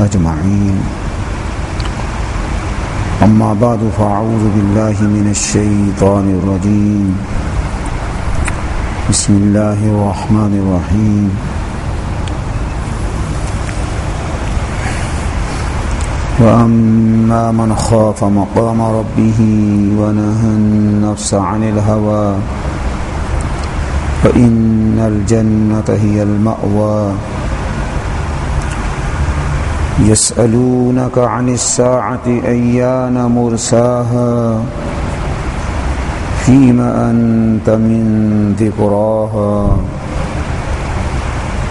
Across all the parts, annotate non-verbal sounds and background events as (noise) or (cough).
أجمعين. أما بعد فأعوذ بالله من الشيطان الرجيم. بسم الله الرحمن الرحيم. وأما من خاف مقام ربه ونهى النفس عن الهوى فإن الجنة هي المأوى. يسألونك عن الساعة أيان مرساها فيما أنت من ذكراها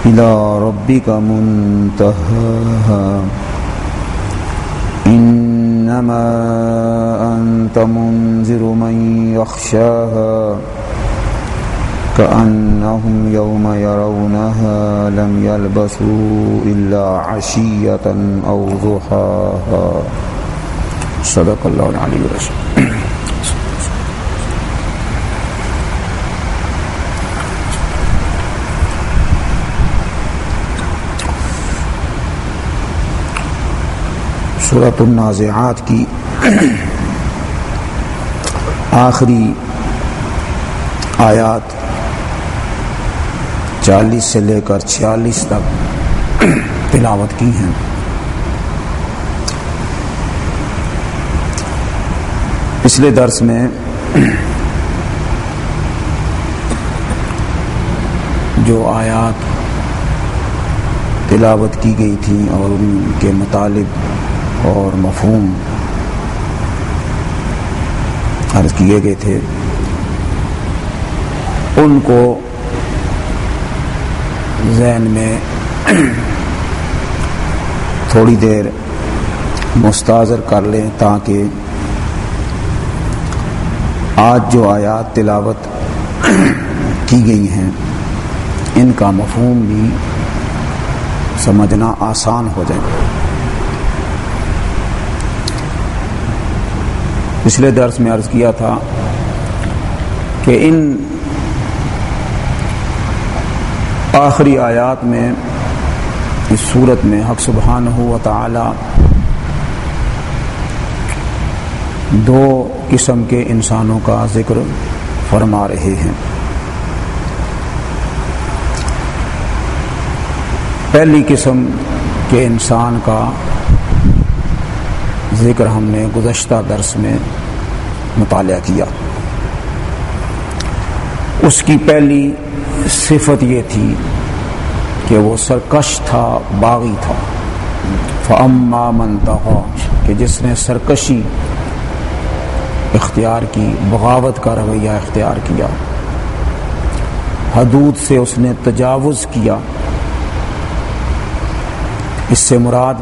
إلى ربك منتهاها إنما أنت منذر من يخشاها كأنهم يوم يرونها لم يلبثوا إلا عشية أو ضحاها. صدق الله العلي العظيم. صورت النازعات کی آخری آیات چالیس سے لے کر چھیالیس تک تلاوت کی ہیں۔ پچھلے درس میں جو آیات تلاوت کی گئی تھی اور ان کے مطالب اور مفہوم عرض کیے گئے تھے، ان کو ذہن میں تھوڑی دیر مستاظر کر لیں تاکہ آج جو آیات تلاوت کی گئی ہیں، ان کا مفہوم بھی سمجھنا آسان ہو جائے۔ پچھلے درس میں عرض کیا تھا کہ ان آخری آیات میں اس صورت میں حق سبحان ہو تعالی دو قسم کے انسانوں کا ذکر فرما رہے ہیں۔ پہلی قسم کے انسان کا ذکر ہم نے گزشتہ درس میں مطالعہ کیا۔ اس کی پہلی صفت یہ تھی کہ وہ سرکش تھا، باغی تھا۔ فعما منتخا کہ جس نے سرکشی اختیار کی، بغاوت کا رویہ اختیار کیا۔ حدود سے اس نے تجاوز کیا۔ اس سے مراد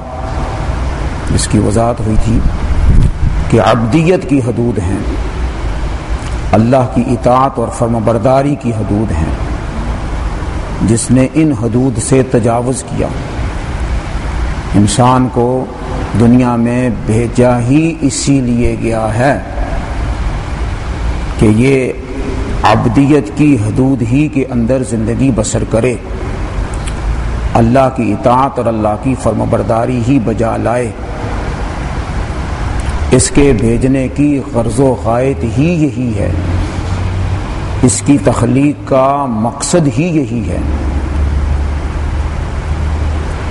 جس کی وضاحت ہوئی تھی کہ عبدیت کی حدود ہیں۔ اللہ کی اطاعت اور فرم برداری کی حدود ہیں۔ جس نے ان حدود سے تجاوز کیا۔ انسان کو دنیا میں بھیجا ہی اسی لیے گیا ہے کہ یہ عبدیت کی حدود ہی کے اندر زندگی بسر کرے۔ اللہ کی اطاعت اور اللہ کی فرم برداری ہی بجا لائے۔ اس کے بھیجنے کی غرض و قائد ہی یہی ہے۔ اس کی تخلیق کا مقصد ہی یہی ہے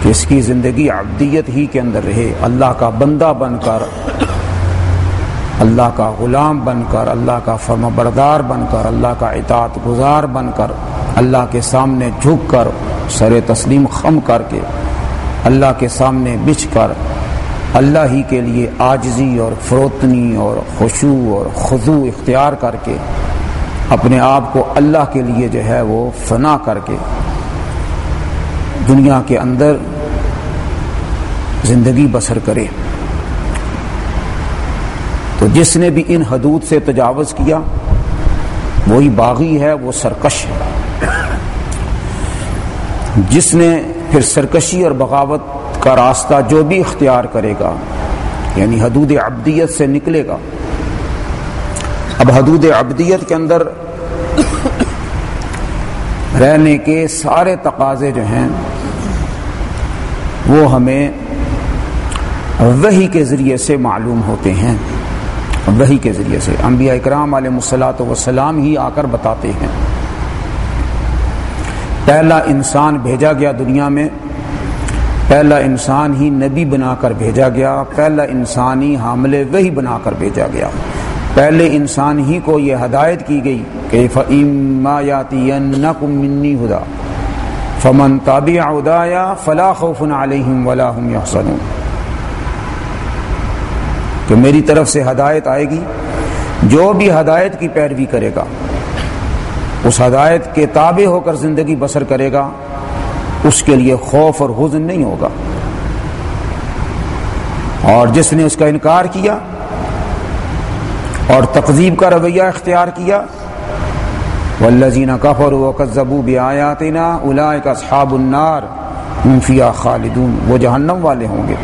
کہ اس کی زندگی عبدیت ہی کے اندر رہے، اللہ کا بندہ بن کر، اللہ کا غلام بن کر، اللہ کا فرم بردار بن کر، اللہ کا اطاعت گزار بن کر، اللہ کے سامنے جھک کر، سر تسلیم خم کر کے، اللہ کے سامنے بچھ کر، اللہ ہی کے لیے آجزی اور فروتنی اور خوشو اور خضو اختیار کر کے اپنے آپ کو اللہ کے لیے جو ہے وہ فنا کر کے دنیا کے اندر زندگی بسر کرے۔ تو جس نے بھی ان حدود سے تجاوز کیا، وہی باغی ہے، وہ سرکش ہے۔ جس نے پھر سرکشی اور بغاوت کا راستہ جو بھی اختیار کرے گا یعنی حدود عبدیت سے نکلے گا اب حدود عبدیت کے اندر رہنے کے سارے تقاضے جو ہیں، وہ ہمیں وہی کے ذریعے سے معلوم ہوتے ہیں۔ وہی کے ذریعے سے۔ انبیاء اکرام علیہ مسلاۃ وسلام ہی آ کر بتاتے ہیں۔ پہلا انسان بھیجا گیا دنیا میں، پہلا انسان ہی نبی بنا کر بھیجا گیا، پہلا انسان ہی حامل وہی بنا کر بھیجا گیا۔ پہلے انسان ہی کو یہ ہدایت کی گئی کہ فعما یاتی منی ہدا فمن تابع ادایا فلا خوف علیہم ولا هم يحزنون کہ میری طرف سے ہدایت آئے گی، جو بھی ہدایت کی پیروی کرے گا، اس ہدایت کے تابع ہو کر زندگی بسر کرے گا، اس کے لیے خوف اور حزن نہیں ہوگا۔ اور جس نے اس کا انکار کیا اور تقزیب کا رویہ اختیار کیا۔ والذین کفروا وکذبوا بآیاتنا اولئک اصحاب النار هم فیها خالدون۔ وہ جہنم والے ہوں گے۔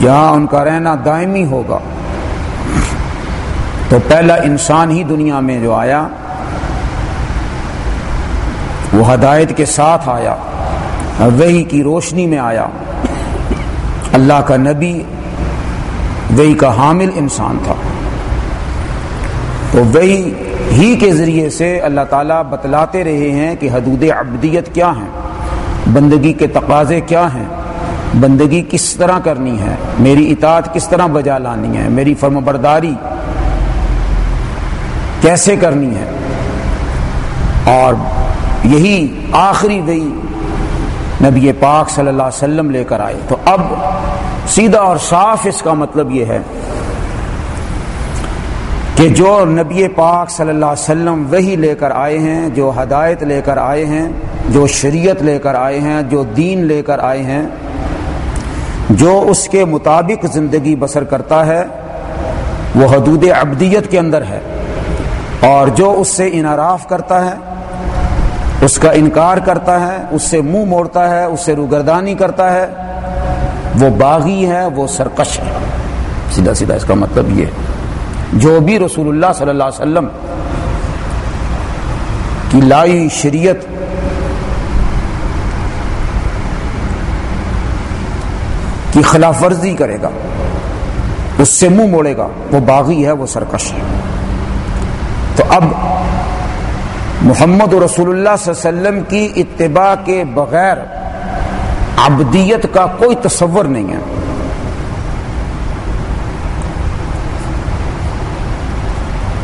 جہاں ان کا رہنا دائمی ہوگا۔ تو پہلا انسان ہی دنیا میں جو آیا، وہ ہدایت کے ساتھ آیا وہی کی روشنی میں آیا۔ اللہ کا نبی وہی کا حامل انسان تھا۔ تو وہی ہی کے ذریعے سے اللہ تعالیٰ بتلاتے رہے ہیں کہ حدود عبدیت کیا ہیں، بندگی کے تقاضے کیا ہیں، بندگی کس طرح کرنی ہے، میری اطاعت کس طرح بجا لانی ہے، میری فرم برداری کیسے کرنی ہے۔ اور یہی آخری وہی نبی پاک صلی اللہ علیہ وسلم لے کر آئے۔ تو اب سیدھا اور صاف اس کا مطلب یہ ہے کہ جو نبی پاک صلی اللہ علیہ وسلم وہی لے کر آئے ہیں، جو ہدایت لے کر آئے ہیں، جو شریعت لے کر آئے ہیں، جو دین لے کر آئے ہیں، جو اس کے مطابق زندگی بسر کرتا ہے، وہ حدود ابدیت کے اندر ہے۔ اور جو اس سے انعراف کرتا ہے، اس کا انکار کرتا ہے، اس سے منہ موڑتا ہے، اس سے روگردانی کرتا ہے وہ باغی ہے وہ سرکش ہے سیدھا سیدھا اس کا مطلب یہ جو بھی رسول اللہ صلی اللہ علیہ وسلم کی لائی شریعت کی خلاف ورزی کرے گا، اس سے منہ موڑے گا، وہ باغی ہے، وہ سرکش ہے۔ تو اب محمد رسول اللہ صلی اللہ علیہ وسلم کی اتباع کے بغیر عبدیت کا کوئی تصور نہیں ہے۔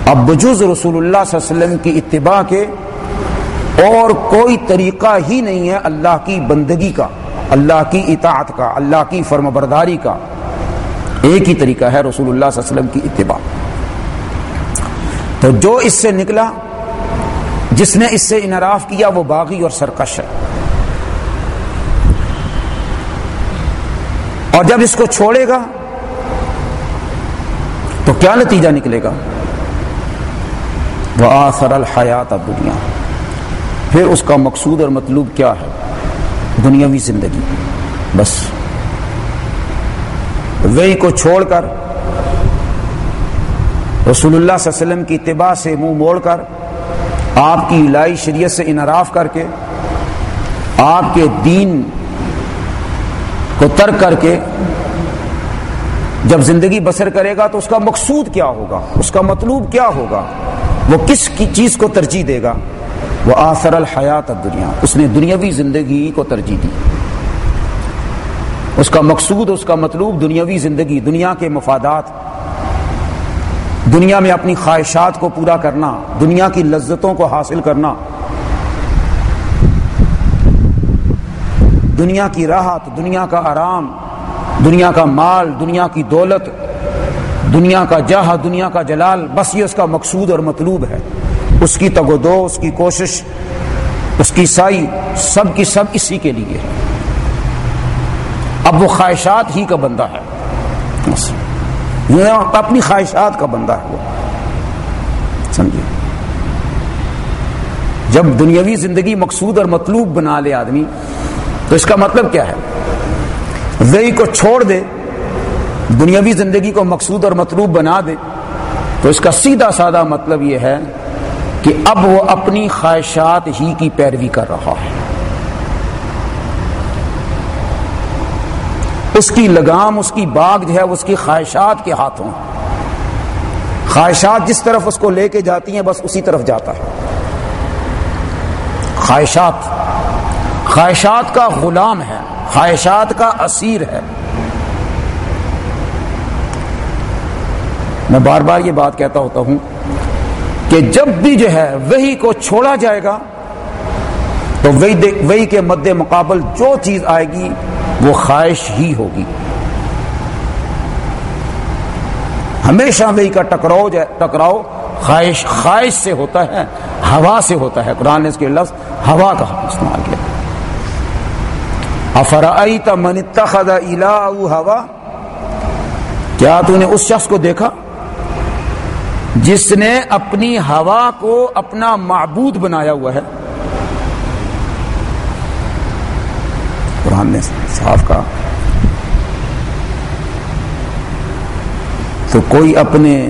اب بجوز رسول اللہ صلی اللہ علیہ وسلم کی اتباع کے اور کوئی طریقہ ہی نہیں ہے اللہ کی بندگی کا، اللہ کی اطاعت کا، اللہ کی فرم برداری کا۔ ایک ہی طریقہ ہے رسول اللہ صلی اللہ علیہ وسلم کی اتباع۔ تو جو اس سے نکلا، جس نے اس سے انعراف کیا، وہ باغی اور سرکش ہے۔ اور جب اس کو چھوڑے گا تو کیا نتیجہ نکلے گا؟ وہ آثر الحیات دنیا۔ پھر اس کا مقصود اور مطلوب کیا ہے؟ دنیاوی زندگی۔ بس۔ وہی کو چھوڑ کر رسول اللہ صلی اللہ علیہ وسلم کی اتباع سے منہ موڑ کر آپ کی لائی شریعت سے انعراف کر کے آپ کے دین کو ترک کر کے جب زندگی بسر کرے گا تو اس کا مقصود کیا ہوگا؟ اس کا مطلوب کیا ہوگا؟ وہ کس کی چیز کو ترجیح دے گا؟ وہ آثر الحیات دنیا اس نے دنیاوی زندگی کو ترجیح دی۔ اس کا مقصود، اس کا مطلوب دنیاوی زندگی، دنیا کے مفادات۔ دنیا میں اپنی خواہشات کو پورا کرنا، دنیا کی لذتوں کو حاصل کرنا۔ دنیا کی راحت، دنیا کا آرام۔ دنیا کا مال، دنیا کی دولت، دنیا کا جاہ دنیا کا جلال، بس یہ اس کا مقصود اور مطلوب ہے۔ اس کی تگ و دو، اس کی کوشش، اس کی سائی، سب کی سب اسی کے لیے۔ اب وہ خواہشات ہی کا بندہ ہے۔ اپنی خواہشات کا بندہ ہے وہ۔ سمجھے؟ جب دنیاوی زندگی مقصود اور مطلوب بنا لے آدمی، تو اس کا مطلب کیا ہے؟ وہی کو چھوڑ دے، دنیاوی زندگی کو مقصود اور مطلوب بنا دے، تو اس کا سیدھا سادہ مطلب یہ ہے کہ اب وہ اپنی خواہشات ہی کی پیروی کر رہا ہے۔ اس کی لگام، اس کی باغ جو ہے اس کی خواہشات کے ہاتھوں خواہشات جس طرف اس کو لے کے جاتی ہیں، بس اسی طرف جاتا ہے۔ خواہشات خواہشات کا غلام ہے۔ خواہشات کا اسیر ہے۔ میں بار بار یہ بات کہتا ہوتا ہوں کہ جب بھی جو ہے وہی کو چھوڑا جائے گا، تو وہی کے مد مقابل جو چیز آئے گی، وہ خواہش ہی ہوگی۔ ہمیشہ وہی کا ٹکراؤ ٹکراؤ خواہش خواہش سے ہوتا ہے، ہوا سے ہوتا ہے۔ قرآن نے اس کے لفظ ہوا کا استعمال کیا۔ افرائیت من اتخذ الہ ہوا؟ کیا تو نے اس شخص کو دیکھا؟ جس نے اپنی ہوا کو اپنا معبود بنایا ہوا ہے۔ قرآن نے صاف کہا۔ تو کوئی اپنے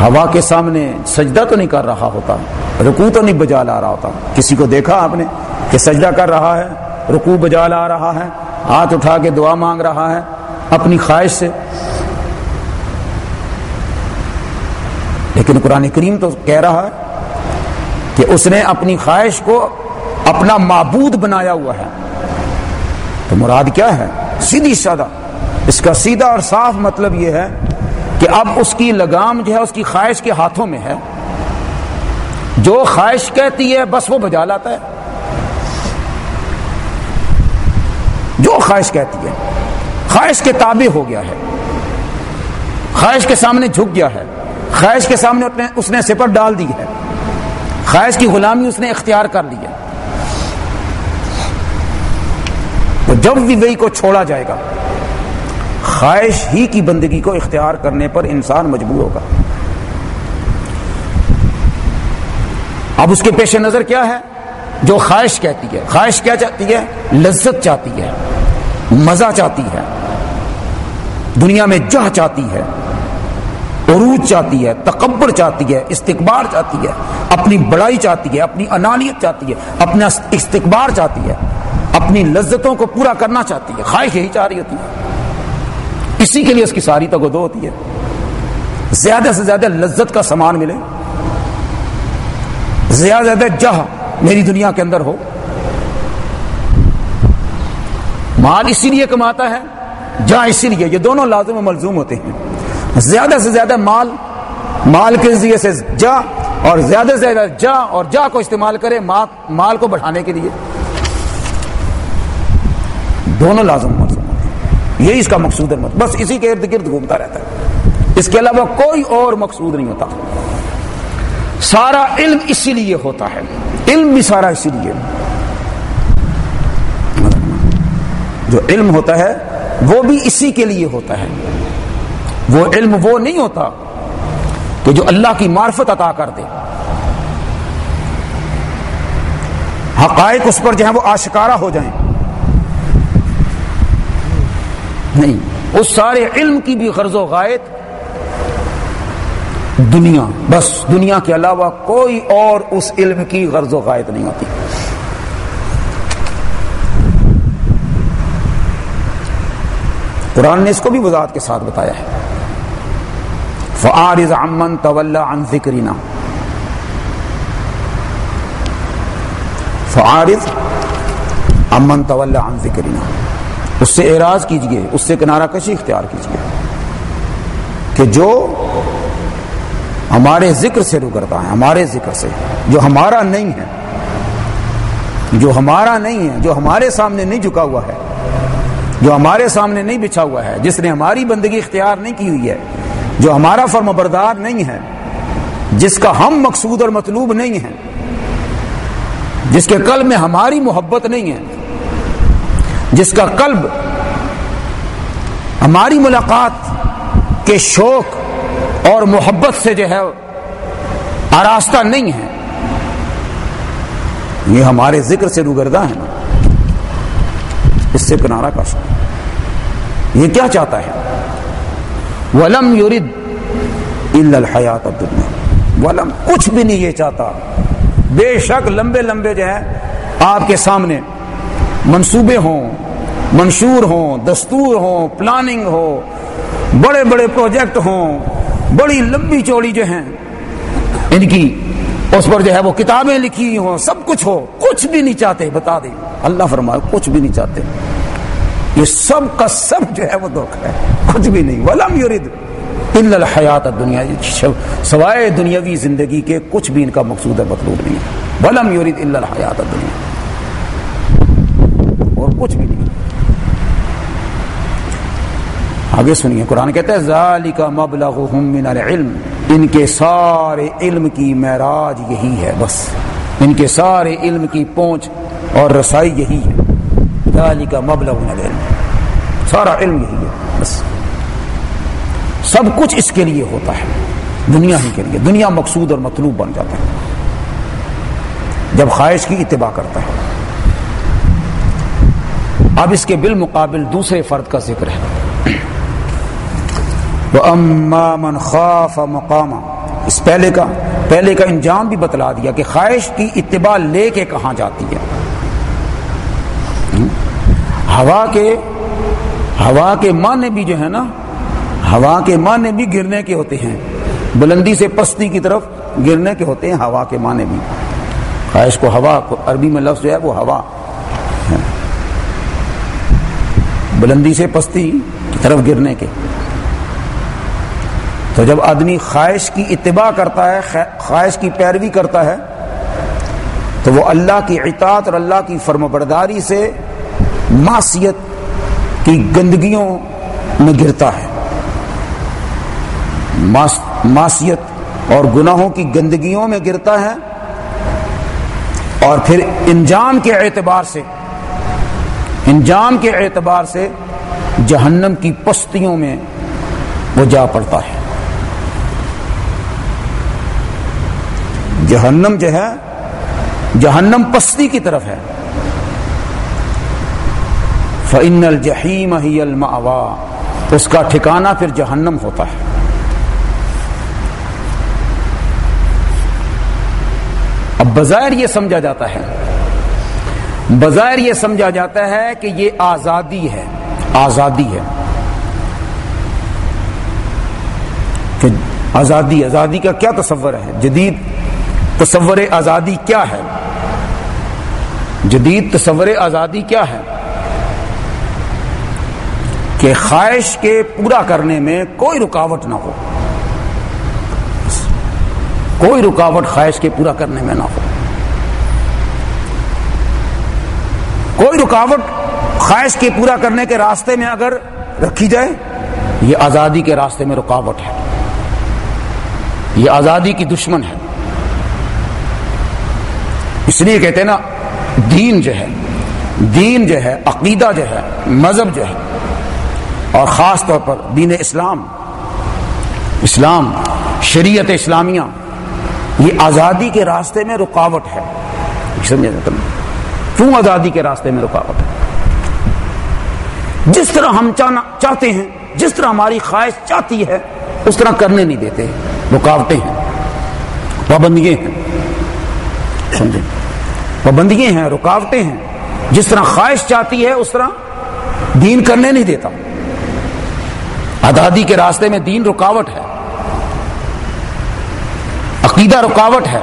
ہوا کے سامنے سجدہ تو نہیں کر رہا ہوتا رکو تو نہیں بجا لا رہا ہوتا۔ کسی کو دیکھا آپ نے کہ سجدہ کر رہا ہے؟ رکو بجا لا رہا ہے، ہاتھ اٹھا کے دعا مانگ رہا ہے، اپنی خواہش سے۔ لیکن قرآن کریم تو کہہ رہا ہے کہ اس نے اپنی خواہش کو اپنا معبود بنایا ہوا ہے۔ تو مراد کیا ہے؟ سیدھی سادہ۔ اس کا سیدھا اور صاف مطلب یہ ہے کہ اب اس کی لگام جو ہے، اس کی خواہش کے ہاتھوں میں ہے۔ جو خواہش کہتی ہے، بس وہ بجا لاتا ہے۔ جو خواہش کہتی ہے۔ خواہش کے تابع ہو گیا ہے۔ خواہش کے سامنے جھک گیا ہے۔ خواہش کے سامنے اس نے سپر ڈال دی ہے۔ خواہش کی غلامی اس نے اختیار کر لی ہے۔ تو جب بھی وہی کو چھوڑا جائے گا، خواہش ہی کی بندگی کو اختیار کرنے پر انسان مجبور ہوگا۔ اب اس کے پیش نظر کیا ہے؟ جو خواہش کہتی ہے، خواہش کیا چاہتی ہے؟ لذت چاہتی ہے، مزہ چاہتی ہے، دنیا میں جہ چاہتی ہے، عروج چاہتی ہے، تکبر چاہتی ہے استقبار چاہتی ہے، اپنی بڑائی چاہتی ہے، اپنی انانیت چاہتی ہے، اپنا استقبار چاہتی ہے، اپنی لذتوں کو پورا کرنا چاہتی ہے۔ خواہش یہی چاہ رہی ہوتی ہے۔ اسی کے لیے اس کی ساری تگودو ہوتی ہے۔ زیادہ سے زیادہ لذت کا سامان ملے۔ زیادہ سے زیادہ جہ میری دنیا کے اندر ہو۔ مال اسی لیے کماتا ہے جہاں اسی لیے۔ یہ دونوں لازم و ملزوم ہوتے ہیں۔ زیادہ سے زیادہ مال مال کے ذریعے سے جا اور زیادہ سے زیادہ جا اور جا کو استعمال کرے مال کو بڑھانے کے لیے۔ دونوں لازم ملزوم ہوتے ہیں۔ یہی اس کا مقصود ہے۔ بس اسی کے ارد گرد گھومتا رہتا ہے۔ اس کے علاوہ کوئی اور مقصود نہیں ہوتا۔ سارا علم اسی لیے ہوتا ہے۔ علم بھی سارا اسی لیے۔ جو علم ہوتا ہے، وہ بھی اسی کے لیے ہوتا ہے۔ وہ علم وہ نہیں ہوتا کہ جو اللہ کی معرفت عطا کر دے۔ حقائق اس پر جو ہے وہ آشکارا ہو جائیں۔ نہیں، اس سارے علم کی بھی غرض و غائط دنیا، بس دنیا کے علاوہ کوئی اور اس علم کی غرض و غائط نہیں ہوتی۔ قرآن نے اس کو بھی وضاحت کے ساتھ بتایا ہے۔ فعارض امن طول عن ذکرینا فعارض امن طول عن ذکرینا اس سے اعراض کیجیے، اس سے کنارہ کشی اختیار کیجیے کہ جو ہمارے ذکر سے رکرتا ہے، ہمارے ذکر سے، جو ہمارا نہیں ہے، جو ہمارا نہیں ہے، جو ہمارے سامنے نہیں جھکا ہوا ہے، جو ہمارے سامنے نہیں بچھا ہوا ہے، جس نے ہماری بندگی اختیار نہیں کی ہوئی ہے، جو ہمارا فرم بردار نہیں ہے، جس کا ہم مقصود اور مطلوب نہیں ہے جس کے قلب میں ہماری محبت نہیں ہے، جس کا قلب، ہماری ملاقات کے شوق اور محبت سے جو ہے آراستہ نہیں ہے۔ یہ ہمارے ذکر سے روگردہ ہے نا۔ اس سے کنارہ کش یہ کیا چاہتا ہے؟ ولم یورد الحیات الدنیا ولم کچھ بھی نہیں یہ چاہتا۔ بے شک لمبے لمبے جو ہے آپ کے سامنے منصوبے ہوں، منشور ہوں، دستور ہوں، پلاننگ ہو، بڑے بڑے پروجیکٹ ہوں بڑی لمبی چوڑی جو ہیں، ان کی اس پر جو ہے وہ کتابیں لکھی ہوں، سب کچھ ہو، کچھ بھی نہیں چاہتے، بتا دیں۔ اللہ فرمائے، کچھ بھی نہیں چاہتے۔ یہ سب کا سب جو ہے وہ دکھ ہے، کچھ بھی نہیں۔ ولم یورد الحیات دنیا سوائے دنیاوی زندگی کے کچھ بھی ان کا مقصود ہے، مطلوب نہیں ہے۔ ولم یورد الحیات دنیا اور کچھ بھی نہیں۔ آگے سنیے، قرآن کہتا ہے، ذالک مبلغہم من العلم، ان کے سارے علم کی معراج یہی ہے، بس۔ ان کے سارے علم کی پہنچ اور رسائی یہی ہے۔ ذالک مبلغ من العلم۔ سارا علم یہی ہے، بس۔ سب کچھ اس کے لیے ہوتا ہے، دنیا ہی کے لیے۔ دنیا مقصود اور مطلوب بن جاتا ہے۔ جب خواہش کی اتباع کرتا ہے۔ اب اس کے بالمقابل دوسرے فرد کا ذکر ہے۔ وہ من خاف مقام اس پہلے کا پہلے کا انجام بھی بتلا دیا کہ خواہش کی اتباع لے کے کہاں جاتی ہے۔ ہوا کے ہوا کے معنی بھی جو ہے نا، ہوا کے معنی بھی گرنے کے ہوتے ہیں۔ بلندی سے پستی کی طرف گرنے کے ہوتے ہیں ہوا کے معنی بھی۔ خواہش کو ہوا، کو عربی میں لفظ جو ہے وہ ہوا۔ بلندی سے پستی کی طرف گرنے کے۔ تو جب آدمی خواہش کی اتباع کرتا ہے خواہش کی پیروی کرتا ہے، تو وہ اللہ کی اطاعت اور اللہ کی فرم برداری سے معصیت کی گندگیوں میں گرتا ہے۔ معصیت اور گناہوں کی گندگیوں میں گرتا ہے اور پھر انجام کے اعتبار سے، انجام کے اعتبار سے جہنم کی پستیوں میں وہ جا پڑتا ہے۔ جہنم جو ہے، جہنم پستی کی طرف ہے۔ فن الجحیم ہی الماوا اس کا ٹھکانہ پھر جہنم ہوتا ہے۔ اب بظاہر یہ سمجھا جاتا ہے، بظاہر یہ سمجھا جاتا ہے کہ یہ آزادی ہے آزادی ہے۔ کہ آزادی آزادی کا کیا تصور ہے؟ جدید تصور آزادی کیا ہے؟ جدید تصور آزادی کیا ہے؟ کہ خواہش کے پورا کرنے میں کوئی رکاوٹ نہ ہو۔ کوئی رکاوٹ خواہش کے پورا کرنے میں نہ ہو۔ کوئی رکاوٹ خواہش کے پورا کرنے کے راستے میں اگر رکھی جائے، یہ آزادی کے راستے میں رکاوٹ ہے۔ یہ آزادی کی دشمن ہے۔ اس لیے کہتے ہیں نا، دین جو ہے، دین جو ہے، عقیدہ جو ہے، مذہب جو ہے، اور خاص طور پر دین اسلام اسلام، شریعت اسلامیہ، یہ آزادی کے راستے میں رکاوٹ ہے۔ کیوں آزادی کے راستے میں رکاوٹ ہے؟ جس طرح ہم چاہتے ہیں، جس طرح ہماری خواہش چاہتی ہے، اس طرح کرنے نہیں دیتے۔ رکاوٹیں ہیں۔ پابندیاں ہیں۔ سمجھے۔ پابندیاں ہیں، رکاوٹیں ہیں۔ جس طرح خواہش چاہتی ہے، اس طرح دین کرنے نہیں دیتا۔ آزادی کے راستے میں دین رکاوٹ ہے۔ عقیدہ رکاوٹ ہے۔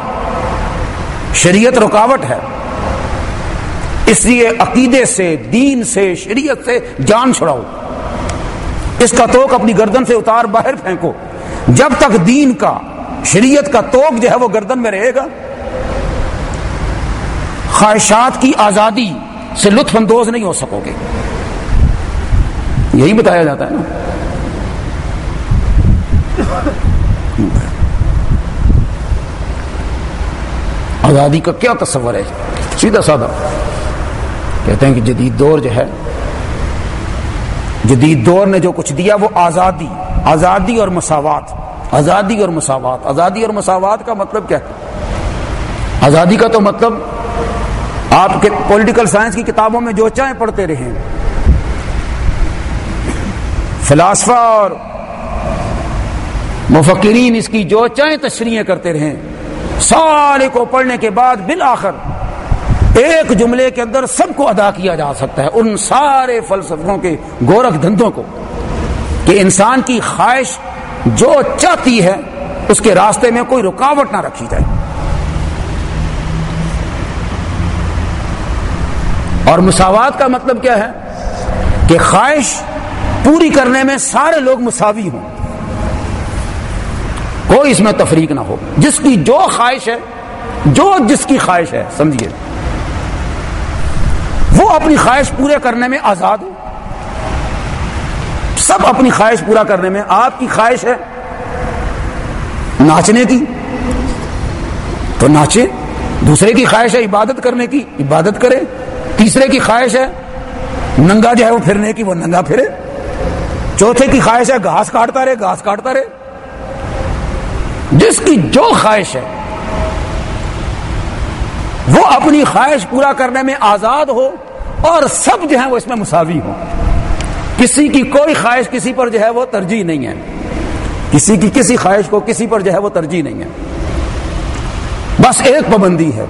شریعت رکاوٹ ہے۔ اس لیے عقیدے سے، دین سے، شریعت سے جان چھڑاؤ۔ اس کا توک اپنی گردن سے اتار باہر پھینکو۔ جب تک دین کا، شریعت کا توک جو ہے، وہ گردن میں رہے گا۔ خواہشات کی آزادی سے لطف اندوز نہیں ہو سکو گے۔ یہی بتایا جاتا ہے نا۔ آزادی کا کیا تصور ہے؟ سیدھا سادہ۔ کہتے ہیں کہ جدید دور جو ہے، جدید دور نے جو کچھ دیا وہ آزادی آزادی اور مساوات۔ آزادی اور مساوات۔ آزادی اور مساوات کا مطلب کیا ہے؟ آزادی کا تو مطلب آپ کے پولیٹیکل سائنس کی کتابوں میں جو چاہیں پڑھتے رہے فلاسفہ اور مفکرین اس کی جو چاہیں تشریح کرتے رہیں سارے کو پڑھنے کے بعد بالآخر ایک جملے کے اندر سب کو ادا کیا جا سکتا ہے۔ ان سارے فلسفوں کے گورکھ دھندوں کو کہ انسان کی خواہش جو چاہتی ہے اس کے راستے میں کوئی رکاوٹ نہ رکھی جائے۔ اور مساوات کا مطلب کیا ہے کہ خواہش پوری کرنے میں سارے لوگ مساوی ہوں۔ کوئی اس میں تفریق نہ ہو۔ جس کی جو خواہش ہے، جو جس کی خواہش ہے، سمجھیے۔ وہ اپنی خواہش پورے کرنے میں آزاد ہو سب اپنی خواہش پورا کرنے میں آپ کی خواہش ہے۔ ناچنے کی۔ تو ناچے۔ دوسرے کی خواہش ہے عبادت کرنے کی۔ عبادت کرے۔ تیسرے کی خواہش ہے، ننگا جو ہے وہ پھرنے کی، وہ ننگا پھرے۔ چوتھے کی خواہش ہے، گھاس کاٹتا رہے، گھاس کاٹتا رہے۔ جس کی جو خواہش ہے، وہ اپنی خواہش پورا کرنے میں آزاد ہو اور سب جو ہے وہ اس میں مساوی ہو۔ کسی کی کوئی خواہش کسی پر جو ہے وہ ترجیح نہیں ہے۔ کسی کی کسی خواہش کو کسی پر جو ہے وہ ترجیح نہیں ہے۔ بس ایک پابندی ہے۔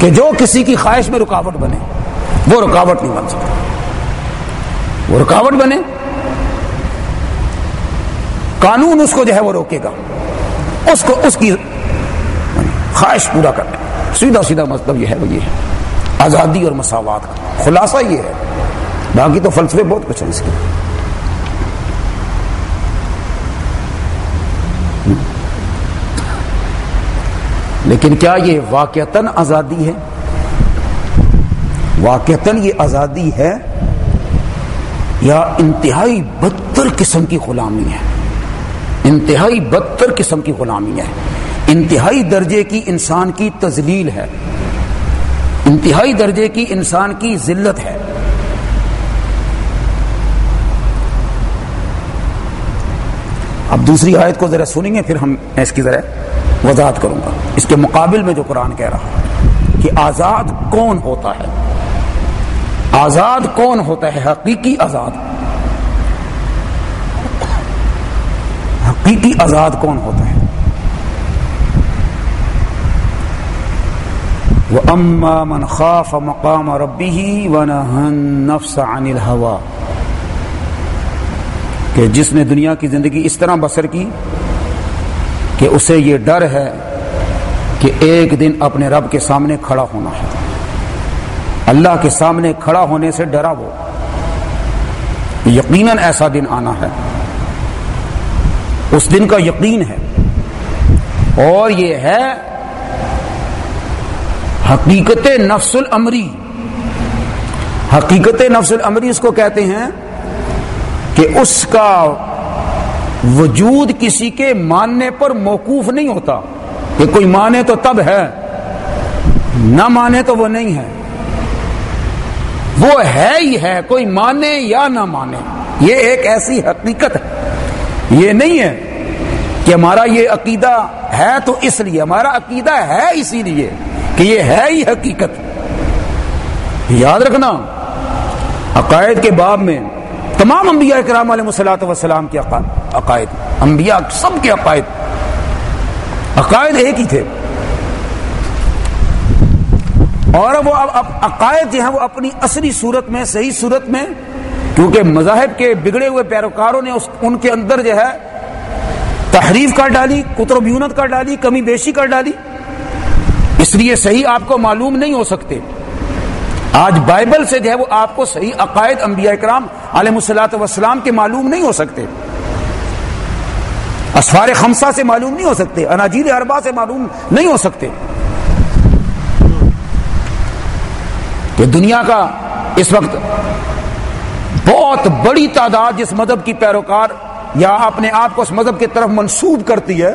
کہ جو کسی کی خواہش میں رکاوٹ بنے، وہ رکاوٹ نہیں بن سکتا۔ وہ رکاوٹ بنے، قانون اس کو جو ہے وہ روکے گا۔ اس کو، اس کی خواہش پورا کرنے۔ سیدھا سیدھا مطلب یہ ہے، وہ یہ ہے۔ آزادی اور مساوات کا خلاصہ یہ ہے۔ باقی تو فلسفے بہت کچھ ہیں اس کے۔ لیکن کیا یہ واقعتاً آزادی ہے؟ واقعتاً یہ آزادی ہے یا انتہائی بدتر قسم کی غلامی ہے؟ انتہائی بدتر قسم کی غلامی ہے۔ انتہائی درجے کی انسان کی تزلیل ہے۔ انتہائی درجے کی انسان کی ذلت ہے۔ اب دوسری آیت کو ذرا سنیں گے، پھر ہم اس کی ذرا وضاحت کروں گا۔ اس کے مقابل میں جو قرآن کہہ رہا ہے کہ آزاد کون ہوتا ہے؟ آزاد کون ہوتا ہے؟ حقیقی آزاد۔ حقیقی آزاد کون ہوتا ہے؟ وہ اما من خاف مقام ربی و نفس عن الحوا کہ جس نے دنیا کی زندگی اس طرح بسر کی کہ اسے یہ ڈر ہے کہ ایک دن اپنے رب کے سامنے کھڑا ہونا ہے۔ اللہ کے سامنے کھڑا ہونے سے ڈرا وہ۔ یقیناً ایسا دن آنا ہے۔ اس دن کا یقین ہے۔ اور یہ ہے حقیقت نفس العمری حقیقت نفس العمری اس کو کہتے ہیں کہ اس کا وجود کسی کے ماننے پر موقوف نہیں ہوتا کہ کوئی مانے تو تب ہے، نہ مانے تو وہ نہیں ہے۔ وہ ہے ہی ہے، کوئی مانے یا نہ مانے۔ یہ ایک ایسی حقیقت ہے۔ یہ نہیں ہے کہ ہمارا یہ عقیدہ ہے تو اس لیے، ہمارا عقیدہ ہے اسی لیے کہ یہ ہے ہی حقیقت۔ یاد رکھنا، عقائد کے باب میں تمام انبیاء کرام علیہ مسلاۃ وسلام کے عقائد۔ عقائد، انبیاء سب کے عقائد عقائد ایک ہی تھے۔ اور وہ اب عقائد جو ہیں وہ اپنی اصلی صورت میں، صحیح صورت میں، کیونکہ مذاہب کے بگڑے ہوئے پیروکاروں نے اس ان کے اندر جو ہے تحریف کر ڈالی کترب یونت کر ڈالی، کمی بیشی کر ڈالی۔ اس لیے صحیح آپ کو معلوم نہیں ہو سکتے۔ آج بائبل سے جو ہے وہ آپ کو صحیح عقائد انبیاء کرام علیہ مسلاط وسلام کے معلوم نہیں ہو سکتے۔ اسفار خمسہ سے معلوم نہیں ہو سکتے، اناجیل اربا سے معلوم نہیں ہو سکتے۔ کہ دنیا کا اس وقت بہت بڑی تعداد جس مذہب کی پیروکار یا اپنے آپ کو اس مذہب کی طرف منسوب کرتی ہے،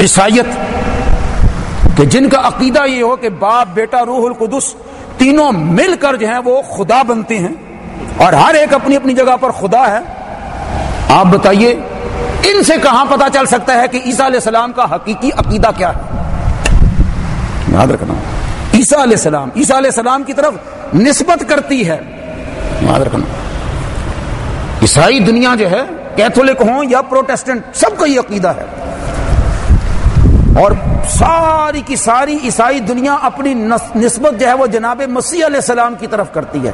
عیسائیت، کہ جن کا عقیدہ یہ ہو کہ باپ، بیٹا، روح القدس تینوں مل کر جو ہیں وہ خدا بنتے ہیں، اور ہر ایک اپنی اپنی جگہ پر خدا ہے۔ آپ بتائیے، ان سے کہاں پتا چل سکتا ہے کہ عیسیٰ علیہ السلام کا حقیقی عقیدہ کیا ہے؟ یاد رکھنا، عیسیٰ علیہ السلام، عیسیٰ علیہ السلام کی طرف نسبت کرتی ہے۔ یاد رکھنا، عیسائی دنیا جو ہے، کیتھولک ہوں یا پروٹیسٹنٹ، سب کا یہ عقیدہ ہے۔ اور ساری کی ساری عیسائی دنیا اپنی نسبت جو ہے وہ جناب مسیح علیہ السلام کی طرف کرتی ہے۔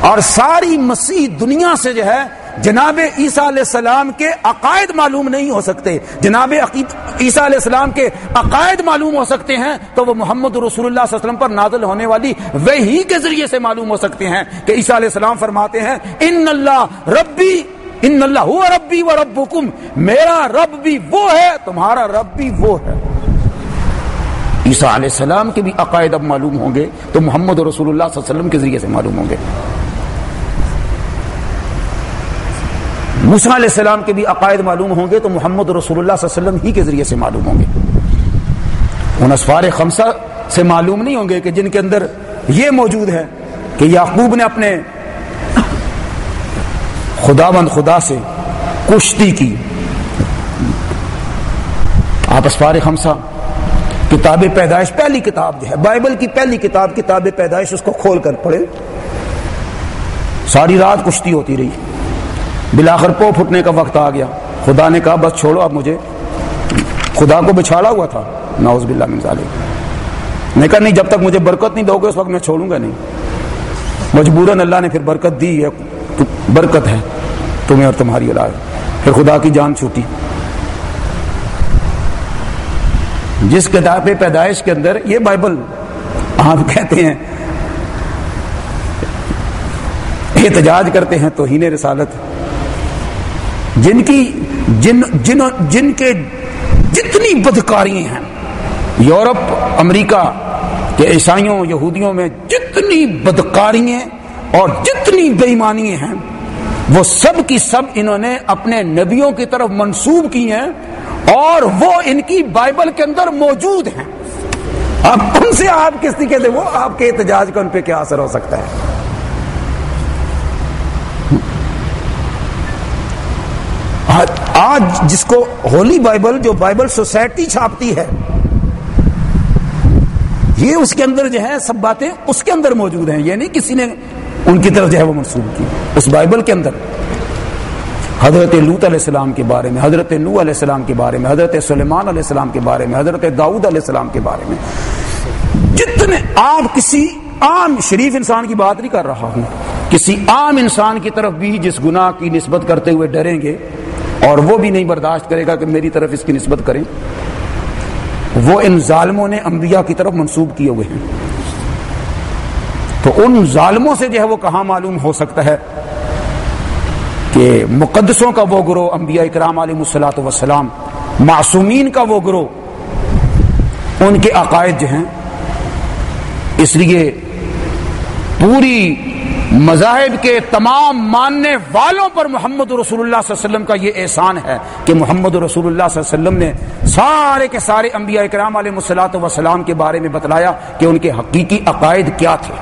اور ساری مسیح دنیا سے جو ہے جناب عیسیٰ علیہ السلام کے عقائد معلوم نہیں ہو سکتے۔ جناب عیسیٰ علیہ السلام کے عقائد معلوم ہو سکتے ہیں تو وہ محمد رسول اللہ صلی اللہ علیہ وسلم پر نازل ہونے والی وہی کے ذریعے سے معلوم ہو سکتے ہیں کہ عیسیٰ علیہ السلام فرماتے ہیں، ان اللہ ربی، ان اللہ ہوا ربی و رب میرا رب بھی وہ ہے، تمہارا رب بھی وہ ہے۔ عیسیٰ علیہ السلام کے بھی عقائد اب معلوم ہوں گے تو محمد رسول اللہ صلی اللہ علیہ وسلم کے ذریعے سے معلوم ہوں گے۔ علیہ السلام کے بھی عقائد معلوم ہوں گے تو محمد رسول اللہ صلی اللہ علیہ وسلم ہی کے ذریعے سے معلوم ہوں گے۔ ان اسفار خمسہ سے معلوم نہیں ہوں گے کہ جن کے اندر یہ موجود ہے کہ یعقوب نے اپنے خدا بند خدا سے کشتی کی۔ آپ اسفار خمسہ کتاب پیدائش پہلی کتاب جو ہے، بائبل کی پہلی کتاب کتاب پیدائش اس کو کھول کر پڑھے ساری رات کشتی ہوتی رہی۔ بلاخر پو پھٹنے کا وقت آ گیا۔ خدا نے کہا، بس چھوڑو اب مجھے۔ خدا کو بچھاڑا ہوا تھا۔ ناؤز باللہ من ظالم نے کہا، نہیں، جب تک مجھے برکت نہیں دو گے، اس وقت میں چھوڑوں گا نہیں۔ مجبوراً اللہ نے پھر برکت دی ہے برکت ہے۔ تمہیں اور تمہاری اولاد۔ پھر خدا کی جان چھوٹی۔ جس کتاب پیدائش کے اندر یہ بائبل آپ کہتے ہیں، احتجاج کرتے ہیں، توہین رسالت۔ جن کی جن جن جن کے جتنی بدکاری ہیں، یورپ، امریکہ کے عیسائیوں، یہودیوں میں جتنی بدکاری اور جتنی بےمانی ہیں، وہ سب کی سب انہوں نے اپنے نبیوں کی طرف منسوب کی ہیں اور وہ ان کی بائبل کے اندر موجود ہیں۔ اب ان سے آپ کس طریقے سے وہ آپ کے احتجاج کا ان پہ کیا اثر ہو سکتا ہے؟ آج جس کو ہولی بائبل جو بائبل سوسائٹی چھاپتی ہے، یہ اس کے اندر جو ہے سب باتیں اس کے اندر موجود ہیں یہ نہیں کسی نے ان کی طرف جو ہے وہ منسوخ کی۔ اس بائبل کے اندر۔ حضرت لوت علیہ السلام کے بارے میں، حضرت نو علیہ السلام کے بارے میں، حضرت سلیمان علیہ السلام کے بارے میں، حضرت داؤد علیہ السلام کے بارے میں۔ جتنے آپ کسی عام شریف انسان کی بات نہیں کر رہا ہوں، کسی عام انسان کی طرف بھی جس گناہ کی نسبت کرتے ہوئے ڈریں گے اور وہ بھی نہیں برداشت کرے گا کہ میری طرف اس کی نسبت کریں۔ وہ ان ظالموں نے انبیاء کی طرف منسوب کیے ہوئے ہیں۔ تو ان ظالموں سے جو ہے وہ کہاں معلوم ہو سکتا ہے کہ مقدسوں کا وہ گروہ انبیاء اکرام علیہ السلاۃ وسلام معصومین کا وہ گروہ، ان کے عقائد جو ہیں، اس لیے پوری مذاہب کے تمام ماننے والوں پر محمد رسول اللہ صلی اللہ علیہ وسلم کا یہ احسان ہے کہ محمد رسول اللہ صلی اللہ علیہ وسلم نے سارے کے سارے انبیاء اکرام علیہ مسلاط وسلام کے بارے میں بتلایا کہ ان کے حقیقی عقائد کیا تھے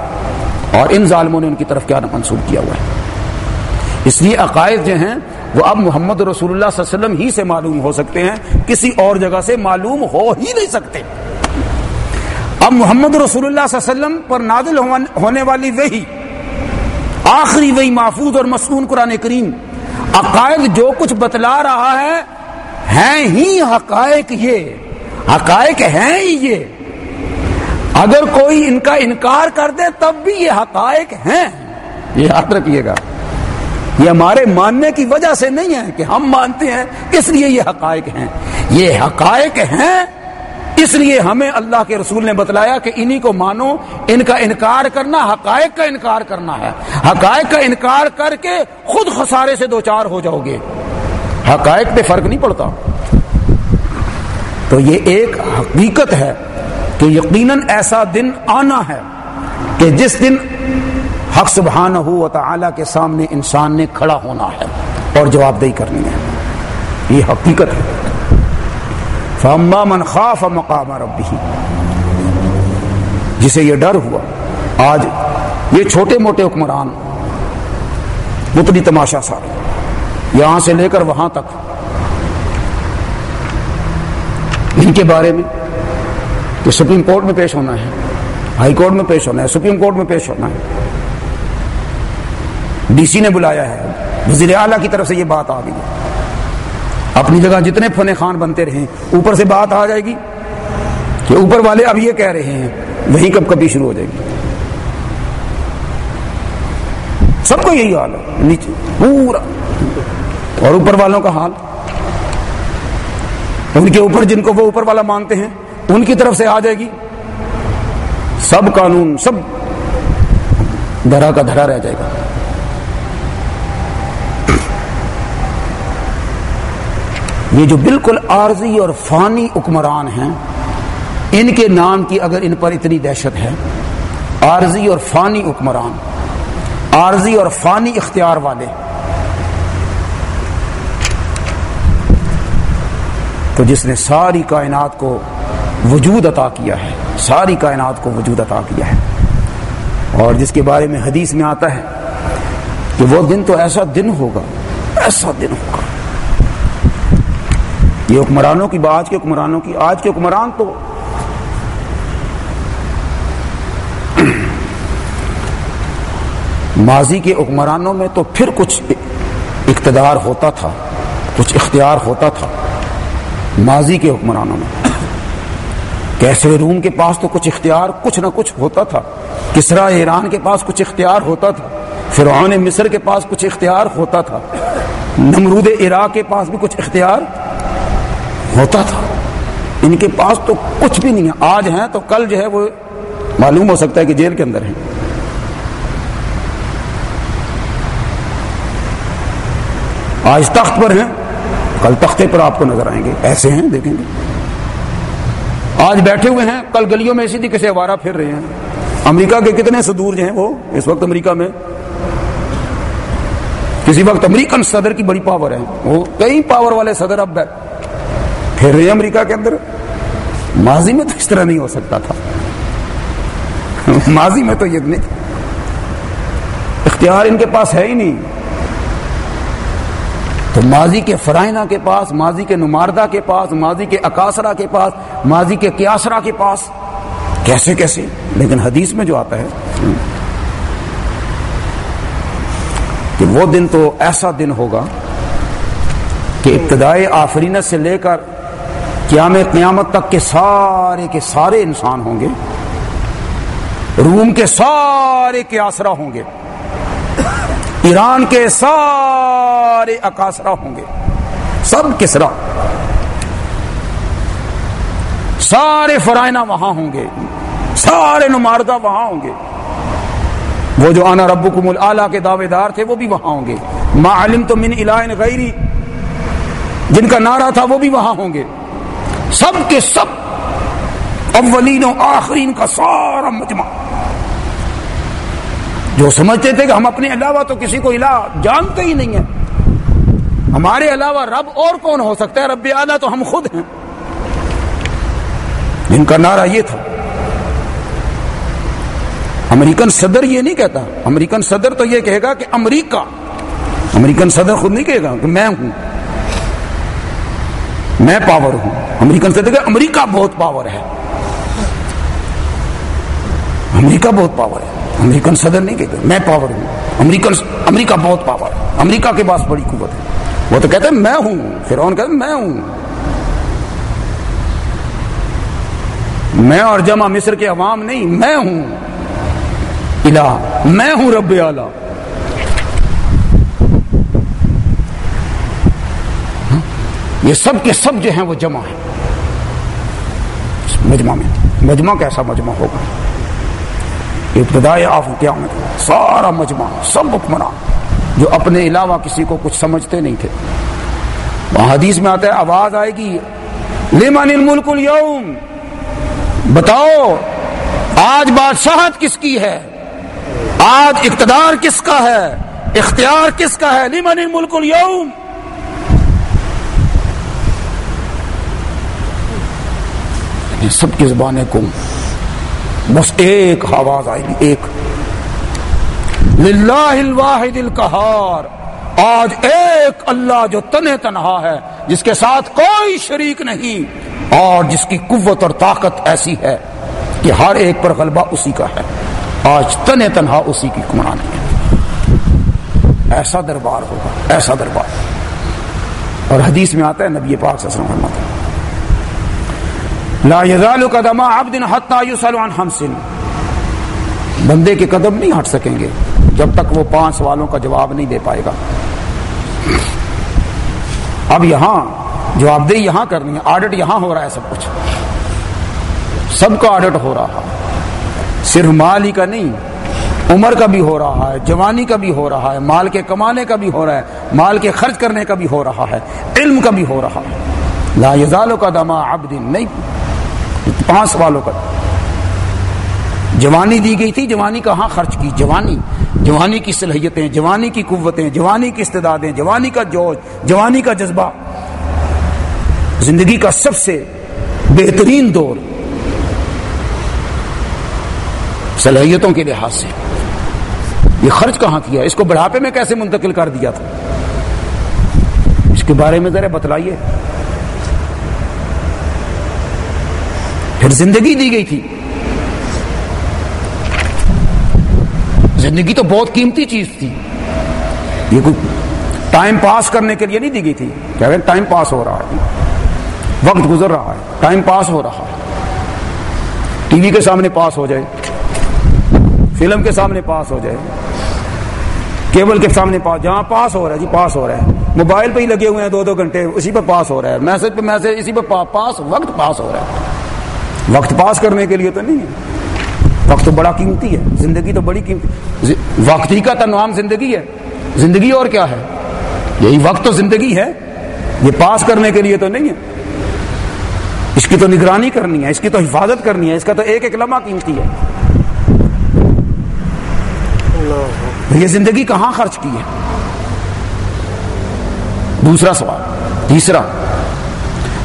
اور ان ظالموں نے ان کی طرف کیا منسوخ کیا ہوا ہے۔ اس لیے عقائد جو ہیں وہ اب محمد رسول اللہ صلی اللہ علیہ وسلم ہی سے معلوم ہو سکتے ہیں، کسی اور جگہ سے معلوم ہو ہی نہیں سکتے۔ اب محمد رسول اللہ صلی اللہ علیہ وسلم پر نادل ہونے والی وہی آخری وہی محفوظ اور مسنون قرآن کریم۔ عقائد جو کچھ بتلا رہا ہے، ہیں ہی حقائق یہ۔ حقائق ہیں ہی یہ۔ اگر کوئی ان کا انکار کر دے، تب بھی یہ حقائق ہیں۔ یہ یاد رکھیے گا۔ یہ ہمارے ماننے کی وجہ سے نہیں ہے کہ ہم مانتے ہیں، اس لیے یہ حقائق ہیں۔ یہ حقائق ہیں۔ اس لیے ہمیں اللہ کے رسول نے بتلایا کہ انہی کو مانو، ان کا انکار کرنا، حقائق کا انکار کرنا ہے۔ حقائق کا انکار کر کے خود خسارے سے دو چار ہو جاؤ گے۔ حقائق پہ فرق نہیں پڑتا۔ تو یہ ایک حقیقت ہے کہ یقیناً ایسا دن آنا ہے کہ جس دن حق سبحانہ ہو تعالی کے سامنے انسان نے کھڑا ہونا ہے اور جواب دہی کرنی ہے۔ یہ حقیقت ہے۔ فاما من خاف مقام ربی جسے یہ ڈر ہوا۔ آج یہ چھوٹے موٹے حکمران اتنی تماشا سارے یہاں سے لے کر وہاں تک۔ ان کے بارے میں کہ سپریم کورٹ میں پیش ہونا ہے۔ ہائی کورٹ میں پیش ہونا ہے۔ سپریم کورٹ میں پیش ہونا ہے۔ ڈی سی نے بلایا ہے۔ وزیر اعلیٰ کی طرف سے یہ بات آ گئی۔ اپنی جگہ جتنے فن خان بنتے رہیں اوپر سے بات آ جائے گی کہ اوپر والے اب یہ کہہ رہے ہیں، وہیں کب کبھی شروع ہو جائے گی۔ سب کو یہی حال ہے، نیچے، پورا۔ اور اوپر والوں کا حال۔ ان کے اوپر جن کو وہ اوپر والا مانتے ہیں، ان کی طرف سے آ جائے گی۔ سب قانون، سب دھرا کا دھرا رہ جائے گا۔ یہ جو بالکل عارضی اور فانی حکمران ہیں، ان کے نام کی اگر ان پر اتنی دہشت ہے، عارضی اور فانی حکمران، عارضی اور فانی اختیار والے۔ تو جس نے ساری کائنات کو وجود عطا کیا ہے، ساری کائنات کو وجود عطا کیا ہے۔ اور جس کے بارے میں حدیث میں آتا ہے کہ وہ دن تو ایسا دن ہوگا، ایسا دن ہوگا۔ یہ حکمرانوں کی آج کے حکمرانوں کی آج کے حکمران تو ماضی کے حکمرانوں میں تو پھر کچھ اقتدار ہوتا تھا، کچھ اختیار ہوتا تھا ماضی کے حکمرانوں میں۔ کیسے روم کے پاس تو کچھ اختیار کچھ نہ کچھ ہوتا تھا، کسرا ایران کے پاس کچھ اختیار ہوتا تھا، فرعون مصر کے پاس کچھ اختیار ہوتا تھا، نمرود عراق کے پاس بھی کچھ اختیار ہوتا تھا۔ ان کے پاس تو کچھ بھی نہیں ہے۔ آج ہیں تو کل جو ہے وہ معلوم ہو سکتا ہے کہ جیل کے اندر ہیں۔ آج تخت پر ہیں۔ کل تختے پر آپ کو نظر آئیں گے۔ ایسے ہیں، دیکھیں گے۔ آج بیٹھے ہوئے ہیں۔ کل گلیوں میں اسی طریقے سے آوارہ پھر رہے ہیں۔ امریکہ کے کتنے صدور جو ہیں وہ اس وقت امریکہ میں۔ کسی وقت امریکن صدر کی بڑی پاور ہے وہ کئی پاور والے صدر اب پھر رہے ہیں امریکہ کے اندر ماضی میں تو اس طرح نہیں ہو سکتا تھا۔ ماضی میں تو یہ نہیں۔ اختیار ان کے پاس ہے ہی نہیں۔ تو ماضی کے فرائنہ کے پاس، ماضی کے نماردہ کے پاس، ماضی کے اکاسرا کے پاس، ماضی کے کیاسرا کے پاس۔ کیسے کیسے؟ لیکن حدیث میں جو آتا ہے کہ وہ دن تو ایسا دن ہوگا کہ ابتدائی آفرینت سے لے کر قیام قیامت تک کے سارے کے سارے انسان ہوں گے۔ روم کے سارے کے آسرا ہوں گے۔ ایران کے سارے اکاسرا ہوں گے۔ سب کسرا سارے فرائنا وہاں ہوں گے۔ سارے نماردہ وہاں ہوں گے۔ وہ جو آنا رب اللہ کے دعوے دار تھے وہ بھی وہاں ہوں گے۔ ما علم تو من الہ غیری۔ جن کا نعرہ تھا وہ بھی وہاں ہوں گے۔ سب کے سب اولین و آخرین کا سارا مجمع۔ جو سمجھتے تھے کہ ہم اپنے علاوہ تو کسی کو الہ جانتے ہی نہیں ہیں۔ ہمارے علاوہ رب اور کون ہو سکتا ہے؟ رب اعلیٰ تو ہم خود ہیں۔ جن کا نعرہ یہ تھا۔ امریکن صدر یہ نہیں کہتا۔ امریکن صدر تو یہ کہے گا کہ امریکہ۔ امریکن صدر خود نہیں کہے گا کہ میں ہوں۔ میں پاور ہوں۔ امریکن صدر کہ امریکہ بہت پاور ہے۔ امریکہ بہت پاور ہے۔ امریکن صدر نہیں کہتے، میں پاور ہوں۔ امریکن، امریکہ بہت پاور ہے۔ امریکہ کے پاس بڑی قوت ہے۔ وہ تو کہتے ہیں میں ہوں۔ پھر کہتے ہیں میں ہوں۔ میں اور جمع مصر کے عوام نہیں، میں ہوں۔ الہ، میں ہوں رب اعلی۔ یہ سب کے سب جو ہیں وہ جمع ہیں۔ مجمع میں، مجمع کیسا مجمع ہوگا۔ ابتدائی آف قیامت، سارا مجمع، سب حکمران جو اپنے علاوہ کسی کو کچھ سمجھتے نہیں تھے۔ حدیث میں آتا ہے، آواز آئے گی، لمن الملک اليوم بتاؤ، آج بادشاہت کس کی ہے؟ آج اقتدار کس کا ہے؟ اختیار کس کا ہے؟ لمن الملک اليوم سب کی زبانیں کم بس ایک آواز آئے گی، ایک۔ للہ الواحد القہار۔ آج ایک اللہ جو تنہ تنہا ہے، جس کے ساتھ کوئی شریک نہیں، اور جس کی قوت اور طاقت ایسی ہے کہ ہر ایک پر غلبہ اسی کا ہے۔ آج تن تنہا اسی کی کمرانی ہے۔ ایسا دربار ہوگا، ایسا دربار۔ اور حدیث میں آتا ہے، نبی پاک سے لا يزال قدم عبد حتى يسأل عن خمس. بندے کے قدم نہیں ہٹ سکیں گے جب تک وہ پانچ سوالوں کا جواب نہیں دے پائے گا۔ اب یہاں جواب دہی یہاں کرنی ہے آڈٹ یہاں ہو رہا ہے سب کچھ۔ سب کا آڈٹ ہو رہا صرف مال ہی کا نہیں، عمر کا بھی ہو رہا ہے، جوانی کا بھی ہو رہا ہے، مال کے کمانے کا بھی ہو رہا ہے، مال کے خرچ کرنے کا بھی ہو رہا ہے، علم کا بھی ہو رہا ہے۔ لا یزالوں کا دما اب دن نہیں۔ پانچ سوالوں کا جوانی دی گئی تھی، جوانی کہاں خرچ کی۔ جوانی جوانی کی صلاحیتیں، جوانی کی قوتیں، جوانی کی استدادیں جوانی کا جوش، جوانی کا جذبہ۔ زندگی کا سب سے بہترین دور۔ صلاحیتوں کے لحاظ سے۔ یہ خرچ کہاں کیا؟ اس کو بڑھاپے میں کیسے منتقل کر دیا تھا؟ اس کے بارے میں ذرا بتلائیے۔ پھر زندگی دی گئی تھی۔ زندگی تو بہت قیمتی چیز تھی۔ یہ کوئی ٹائم پاس کرنے کے لیے نہیں دی گئی تھی۔ کیا کہ ٹائم پاس ہو رہا ہے۔ وقت گزر رہا ہے۔ ٹائم پاس ہو رہا ہے۔ ٹی وی کے سامنے پاس ہو جائے۔ فلم کے سامنے پاس ہو جائے۔ کیبل کے سامنے پاس، جہاں پاس ہو رہا ہے جی پاس ہو رہا ہے۔ موبائل پہ ہی لگے ہوئے ہیں دو دو گھنٹے، اسی پہ پاس ہو رہا ہے۔ میسج پہ، میسج، اسی پہ پاس، وقت پاس ہو رہا ہے۔ وقت پاس کرنے کے لیے تو نہیں ہے۔ وقت تو بڑا قیمتی ہے، زندگی تو بڑی قیمتی وقت ہی کا تنوام زندگی ہے۔ زندگی اور کیا ہے؟ یہی وقت تو زندگی ہے۔ یہ پاس کرنے کے لیے تو نہیں ہے۔ اس کی تو نگرانی کرنی ہے، اس کی تو حفاظت کرنی ہے، اس کا تو ایک ایک لمحہ قیمتی ہے۔ یہ زندگی کہاں خرچ کی ہے؟ دوسرا سوال، تیسرا۔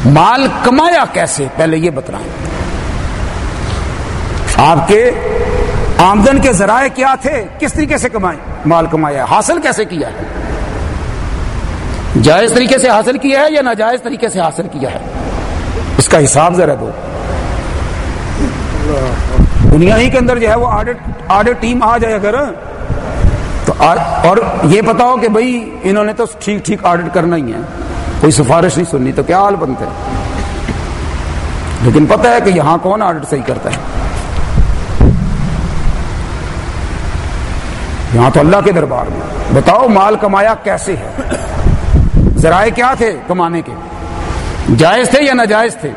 مال کمایا کیسے؟ پہلے یہ بتلائیں۔ آپ کے آمدن کے ذرائع کیا تھے؟ کس طریقے سے کمائے؟ مال کمایا حاصل کیسے کیا ہے؟ جائز طریقے سے حاصل کیا ہے یا ناجائز طریقے سے حاصل کیا ہے؟ اس کا حساب ذرا دو۔ دنیا ہی کے اندر جو ہے وہ آڈٹ آڈٹ ٹیم آ جائے اگر، تو اور یہ پتا ہو کہ بھائی انہوں نے تو ٹھیک ٹھیک آڈٹ کرنا ہی ہے۔ کوئی سفارش نہیں سننی، تو کیا حال بنتا ہے لیکن پتہ ہے کہ یہاں کون آڈٹ صحیح کرتا ہے۔ یہاں تو اللہ کے دربار میں۔ بتاؤ مال کمایا کیسے ہے؟ ذرائع کیا تھے کمانے کے؟ جائز تھے یا ناجائز تھے؟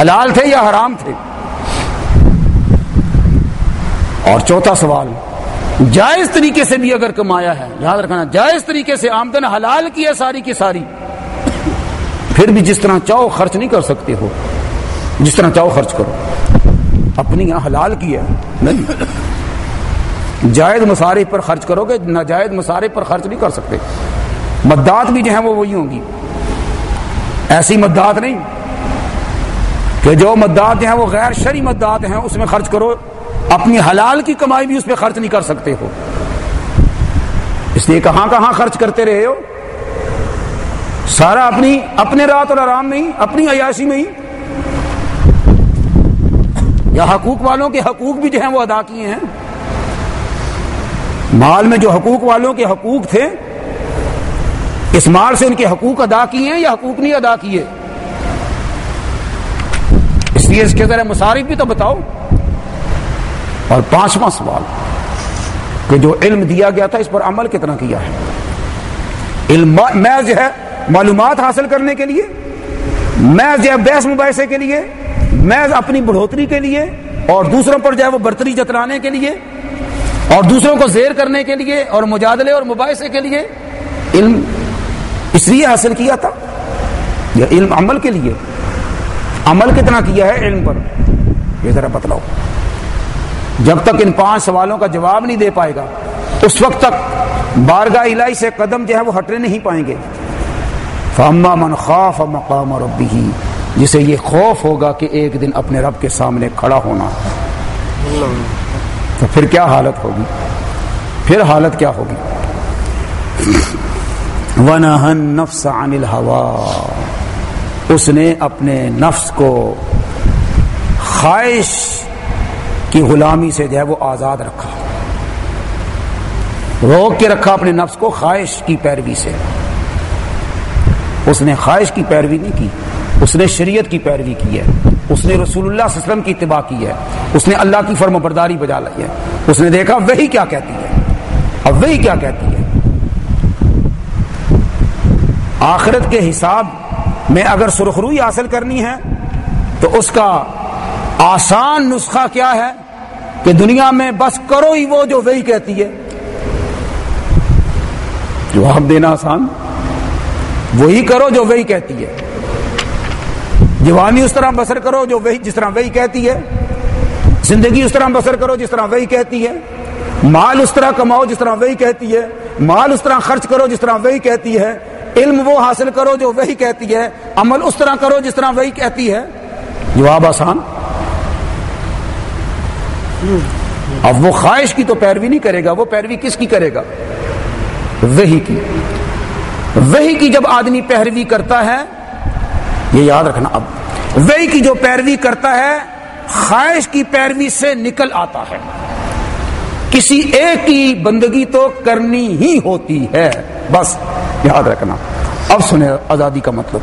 حلال تھے یا حرام تھے؟ اور چوتھا سوال، جائز طریقے سے بھی اگر کمایا ہے، یاد رکھنا، جائز طریقے سے آمدن حلال کی ہے ساری کی ساری، پھر بھی جس طرح چاہو خرچ نہیں کر سکتے ہو، جس طرح چاہو خرچ کرو۔ اپنی یہاں حلال کی ہے، نہیں۔ جائز مصارف پر خرچ کرو گے ناجائز مصارف پر خرچ نہیں کر سکتے۔ مدات بھی جو ہیں وہ وہی ہوں گی۔ ایسی مدات نہیں کہ جو مدات ہیں وہ غیر شری مدات ہیں، اس میں خرچ کرو۔ اپنی حلال کی کمائی بھی اس پہ خرچ نہیں کر سکتے ہو۔ اس لیے کہاں کہاں خرچ کرتے رہے ہو؟ سارا اپنی، اپنے رات اور آرام میں ہی، اپنی عیاشی میں ہی۔ یا حقوق والوں کے حقوق بھی جو ہیں وہ ادا کیے ہیں۔ مال میں جو حقوق والوں کے حقوق تھے، اس مال سے ان کے حقوق ادا کیے ہیں یا حقوق نہیں ادا کیے؟ اس لیے اس کے ذرا مصارف بھی تو بتاؤ۔ اور پانچواں سوال، کہ جو علم دیا گیا تھا اس پر عمل کتنا کیا ہے؟ علم میں جو ہے معلومات حاصل کرنے کے لیے میں جو ہے بحث مباحثے کے لیے میں اپنی بڑھوتری کے لیے، اور دوسروں پر جو ہے وہ برتری جتلانے کے لیے اور دوسروں کو زیر کرنے کے لیے اور مجادلے اور مباحثے کے لیے علم اس لیے حاصل کیا تھا؟ یا علم عمل کے لیے۔ عمل کتنا کیا ہے علم پر؟ یہ ذرا بتلاؤ۔ جب تک ان پانچ سوالوں کا جواب نہیں دے پائے گا، اس وقت تک بارگاہ الہی سے قدم جو ہے وہ ہٹنے نہیں پائیں گے۔ فاما من خوف مقام اور جسے یہ خوف ہوگا کہ ایک دن اپنے رب کے سامنے کھڑا ہونا۔ تو پھر کیا حالت ہوگی؟ پھر حالت کیا ہوگی؟ ونہن نفس عن الہوا اس نے اپنے نفس کو خواہش کی غلامی سے جو ہے وہ آزاد رکھا۔ روک کے رکھا اپنے نفس کو خواہش کی پیروی سے۔ اس نے خواہش کی پیروی نہیں کی، اس نے شریعت کی پیروی کی ہے۔ اس نے رسول اللہ صلی اللہ علیہ وسلم کی اتباع کی ہے۔ اس نے اللہ کی فرم برداری بجا لی ہے۔ اس نے دیکھا وہی کیا کہتی ہے۔ اب وہی کیا کہتی ہے۔ آخرت کے حساب میں اگر سرخروئی حاصل کرنی ہے تو اس کا آسان نسخہ کیا ہے کہ دنیا میں بس کرو ہی وہ جو وہی کہتی ہے۔ جواب دینا آسان۔ وہی کرو جو وہی کہتی ہے۔ جوانی اس طرح بسر کرو جو وہی جس طرح وہی کہتی ہے۔ زندگی اس طرح بسر کرو جس طرح وہی کہتی ہے۔ مال اس طرح کماؤ جس طرح وہی کہتی ہے۔ مال اس طرح خرچ کرو جس طرح وہی کہتی ہے۔ علم وہ حاصل کرو جو وہی کہتی ہے۔ عمل اس طرح کرو جس طرح وہی کہتی ہے۔ جواب آسان۔ اب وہ خواہش کی تو پیروی نہیں کرے گا۔ وہ پیروی کس کی کرے گا؟ وہی کی۔ وہی کی جب آدمی پیروی کرتا ہے یہ یاد رکھنا اب وہی کی جو پیروی کرتا ہے، خواہش کی پیروی سے نکل آتا ہے۔ کسی ایک کی بندگی تو کرنی ہی ہوتی ہے۔ بس، یاد رکھنا۔ اب سنیں آزادی کا مطلب۔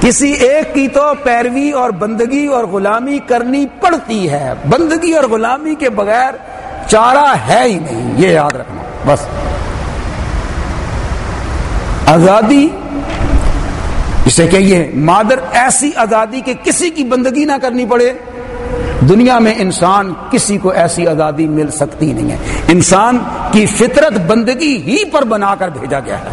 کسی ایک کی تو پیروی اور بندگی اور غلامی کرنی پڑتی ہے۔ بندگی اور غلامی کے بغیر چارہ ہے ہی نہیں۔ یہ یاد رکھنا۔ بس۔ آزادی اسے کہیے، مادر ایسی آزادی کہ کسی کی بندگی نہ کرنی پڑے۔ دنیا میں انسان کسی کو ایسی آزادی مل سکتی نہیں ہے۔ انسان کی فطرت بندگی ہی پر بنا کر بھیجا گیا ہے۔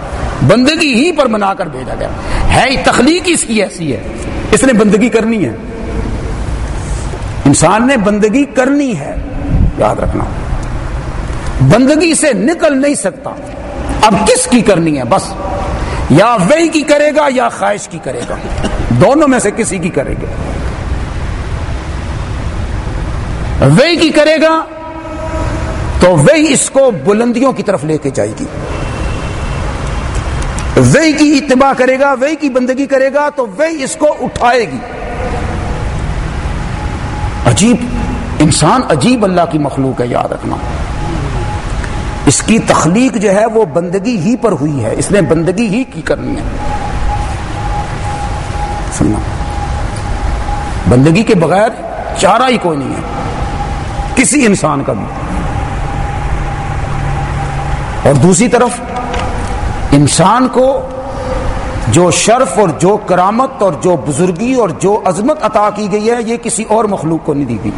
بندگی ہی پر بنا کر بھیجا گیا ہے۔ تخلیق اس کی ایسی ہے۔ اس نے بندگی کرنی ہے۔ انسان نے بندگی کرنی ہے۔ یاد رکھنا۔ بندگی سے نکل نہیں سکتا۔ اب کس کی کرنی ہے؟ بس یا وہی کی کرے گا یا خواہش کی کرے گا۔ دونوں میں سے کسی کی کرے گا۔ وہی کی کرے گا تو وہی اس کو بلندیوں کی طرف لے کے جائے گی۔ وہی کی اتباع کرے گا، وہی کی بندگی کرے گا تو وہی اس کو اٹھائے گی۔ عجیب، انسان عجیب اللہ کی مخلوق ہے، یاد رکھنا۔ اس کی تخلیق جو ہے وہ بندگی ہی پر ہوئی ہے اس نے بندگی ہی کی کرنی ہے سننا بندگی کے بغیر چارہ ہی کوئی نہیں ہے۔ کسی انسان کا بھی۔ اور دوسری طرف، انسان کو جو شرف اور جو کرامت اور جو بزرگی اور جو عظمت عطا کی گئی ہے، یہ کسی اور مخلوق کو نہیں دی گئی۔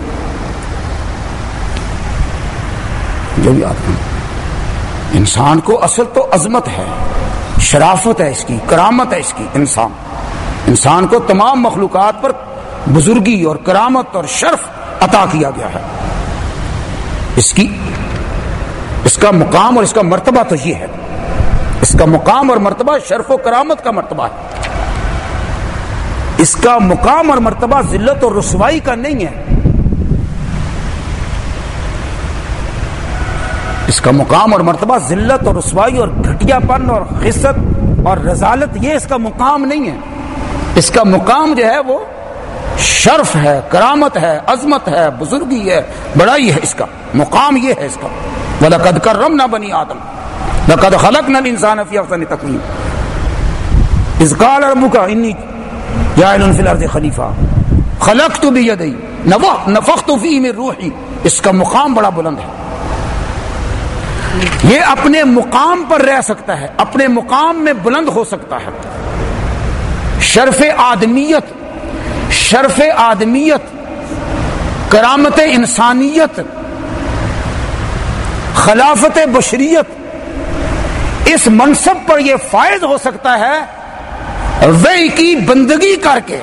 جو بھی آدمی۔ انسان کو اصل تو عظمت ہے، شرافت ہے اس کی، کرامت ہے اس کی، انسان۔ انسان کو تمام مخلوقات پر بزرگی اور کرامت اور شرف عطا کیا گیا ہے۔ اس کی، اس کا مقام اور اس کا مرتبہ تو یہ ہے۔ اس کا مقام اور مرتبہ شرف و کرامت کا مرتبہ ہے۔ اس کا مقام اور مرتبہ ذلت اور رسوائی کا نہیں ہے۔ اس کا مقام اور مرتبہ ذلت اور رسوائی اور گھٹیا پن اور خصت اور رضالت یہ اس کا مقام نہیں ہے۔ اس کا مقام جو ہے وہ شرف ہے، کرامت ہے، عظمت ہے، بزرگی ہے، بڑائی ہے اس کا۔ مقام یہ ہے اس کا۔ وَلَقَدْ كَرَّمْنَا بَنِي آدم۔ لَقَدْ خَلَقْنَا الْإِنسَانَ فِي أَحْسَنِ تَقْوِيمٍ۔ اِذْ قَالَ رَبُّكَ إِنِّي جَاعِلٌ فِي الْأَرْضِ خَلِيفَةً۔ خَلَقْتُ بِيَدَيْ نَفَخْتُ فِيهِ مِن رُوحِي۔ اس کا مقام بڑا بلند ہے۔ یہ اپنے مقام پر رہ سکتا ہے، اپنے مقام میں بلند ہو سکتا ہے۔ شرف آدمیت شرف آدمیت، کرامت انسانیت، خلافت بشریت، اس منصب پر یہ فائد ہو سکتا ہے وہی کی بندگی کر کے۔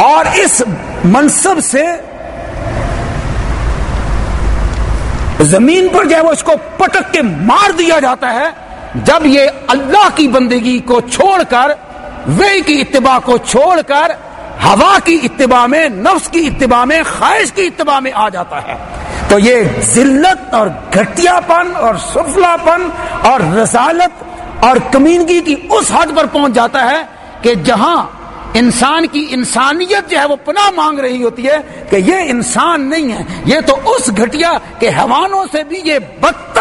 اور اس منصب سے زمین پر جو ہے وہ اس کو پٹک کے مار دیا جاتا ہے۔ جب یہ اللہ کی بندگی کو چھوڑ کر، وے کی اتباع کو چھوڑ کر، ہوا کی اتباع میں، نفس کی اتباع میں، خواہش کی اتباع میں آ جاتا ہے۔ تو یہ ذلت اور گھٹیا پن اور سفلا پن اور رسالت اور کمینگی کی اس حد پر پہنچ جاتا ہے کہ جہاں انسان کی انسانیت جو ہے وہ پناہ مانگ رہی ہوتی ہے کہ یہ انسان نہیں ہے، یہ تو اس گھٹیا کے حیوانوں سے بھی یہ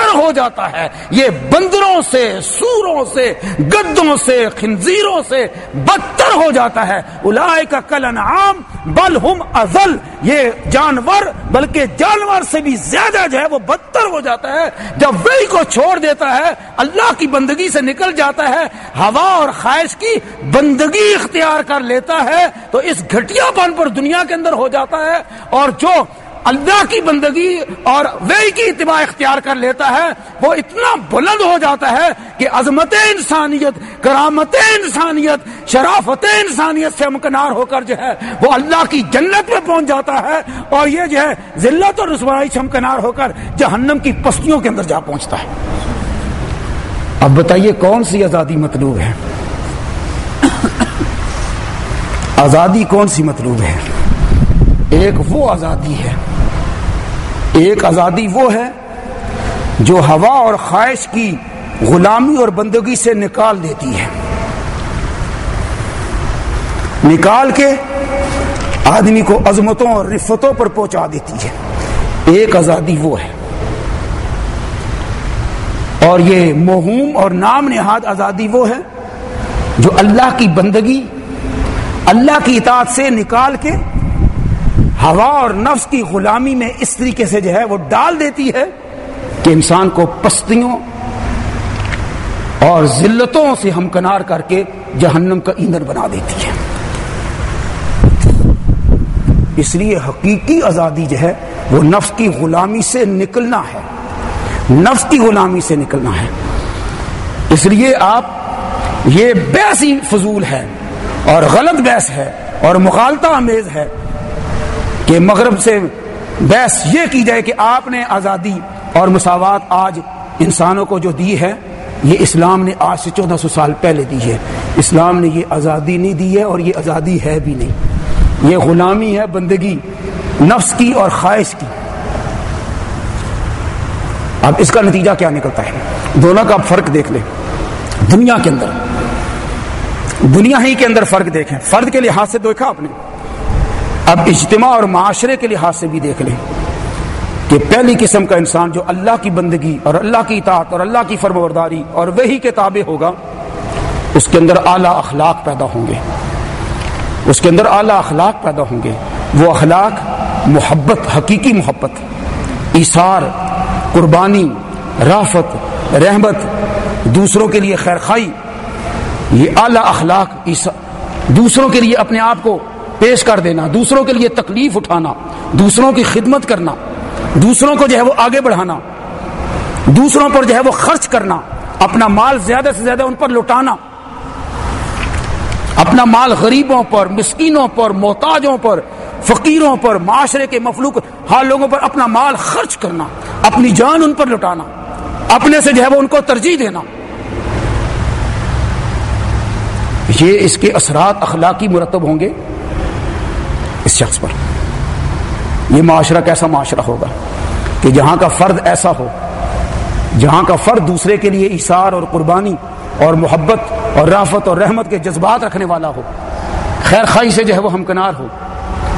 بدتر ہو جاتا ہے۔ یہ بندروں سے، سوروں سے، گدوں سے، خنزیروں سے بدتر ہو جاتا ہے۔ الائے کا کل انعام، بل ہم ازل۔ یہ جانور، بلکہ جانور سے بھی زیادہ جو ہے وہ بدتر ہو جاتا ہے۔ جب وہی کو چھوڑ دیتا ہے، اللہ کی بندگی سے نکل جاتا ہے، ہوا اور خواہش کی بندگی اختیار کر لیتا ہے، تو اس گھٹیا پن پر دنیا کے اندر ہو جاتا ہے۔ اور جو اللہ کی بندگی اور وہی کی اتباع اختیار کر لیتا ہے، وہ اتنا بلند ہو جاتا ہے کہ عظمت انسانیت، کرامت انسانیت، شرافت انسانیت سے امکنار ہو کر جو ہے، وہ اللہ کی جنت میں پہنچ جاتا ہے اور یہ جو ہے، ذلت اور رسوائی سے امکنار ہو کر جہنم کی پستیوں کے اندر جا پہنچتا ہے۔ اب بتائیے کون سی آزادی مطلوب ہے؟ (coughs) آزادی کون سی مطلوب ہے؟ ایک وہ آزادی ہے ایک آزادی وہ ہے جو ہوا اور خواہش کی غلامی اور بندگی سے نکال دیتی ہے۔ نکال کے آدمی کو عظمتوں اور رفتوں پر پہنچا دیتی ہے۔ ایک آزادی وہ ہے۔ اور یہ مہوم اور نام نہاد آزادی وہ ہے جو اللہ کی بندگی، اللہ کی اطاعت سے نکال کے ہوا اور نفس کی غلامی میں اس طریقے سے جو ہے وہ ڈال دیتی ہے کہ انسان کو پستیوں اور ذلتوں سے ہمکنار کر کے جہنم کا ایندھن بنا دیتی ہے۔ اس لیے حقیقی آزادی جو ہے وہ نفس کی غلامی سے نکلنا ہے۔ نفس کی غلامی سے نکلنا ہے۔ اس لیے آپ، یہ بحث ہی فضول ہے اور غلط بحث ہے اور مغالطہ امیز ہے۔ کہ مغرب سے بحث یہ کی جائے کہ آپ نے آزادی اور مساوات آج انسانوں کو جو دی ہے، یہ اسلام نے آج سے چودہ سو سال پہلے دی ہے۔ اسلام نے یہ آزادی نہیں دی ہے اور یہ آزادی ہے بھی نہیں۔ یہ غلامی ہے بندگی، نفس کی اور خواہش کی۔ اب اس کا نتیجہ کیا نکلتا ہے؟ دونوں کا فرق دیکھ لیں۔ دنیا کے اندر، دنیا ہی کے اندر فرق دیکھیں۔ فرد کے لحاظ سے دیکھا آپ نے۔ اب اجتماع اور معاشرے کے لحاظ سے بھی دیکھ لیں کہ پہلی قسم کا انسان جو اللہ کی بندگی اور اللہ کی اطاعت اور اللہ کی فرمورداری اور وہی کے تابع ہوگا، اس کے اندر اعلیٰ اخلاق پیدا ہوں گے۔ اس کے اندر اعلیٰ اخلاق پیدا ہوں گے۔ وہ اخلاق محبت، حقیقی محبت، ایثار، قربانی، رافت، رحمت، دوسروں کے لیے خیر خائی یہ اعلیٰ اخلاق دوسروں کے لیے اپنے آپ کو پیش کر دینا، دوسروں کے لیے تکلیف اٹھانا، دوسروں کی خدمت کرنا، دوسروں کو جو ہے وہ آگے بڑھانا، دوسروں پر جو ہے وہ خرچ کرنا، اپنا مال زیادہ سے زیادہ ان پر لوٹانا، اپنا مال غریبوں پر، مسکینوں پر، محتاجوں پر، فقیروں پر، معاشرے کے مفلوق ہر ہاں، لوگوں پر اپنا مال خرچ کرنا، اپنی جان ان پر لٹانا اپنے سے جو ہے وہ ان کو ترجیح دینا۔ یہ اس کے اثرات اخلاقی مرتب ہوں گے۔ اس شخص پر۔ یہ معاشرہ کیسا معاشرہ ہوگا کہ جہاں کا فرد ایسا ہو، جہاں کا فرد دوسرے کے لیے اشار اور قربانی اور محبت اور رافت اور رحمت کے جذبات رکھنے والا ہو، خیر خائی سے جو ہے وہ ہمکنار ہو۔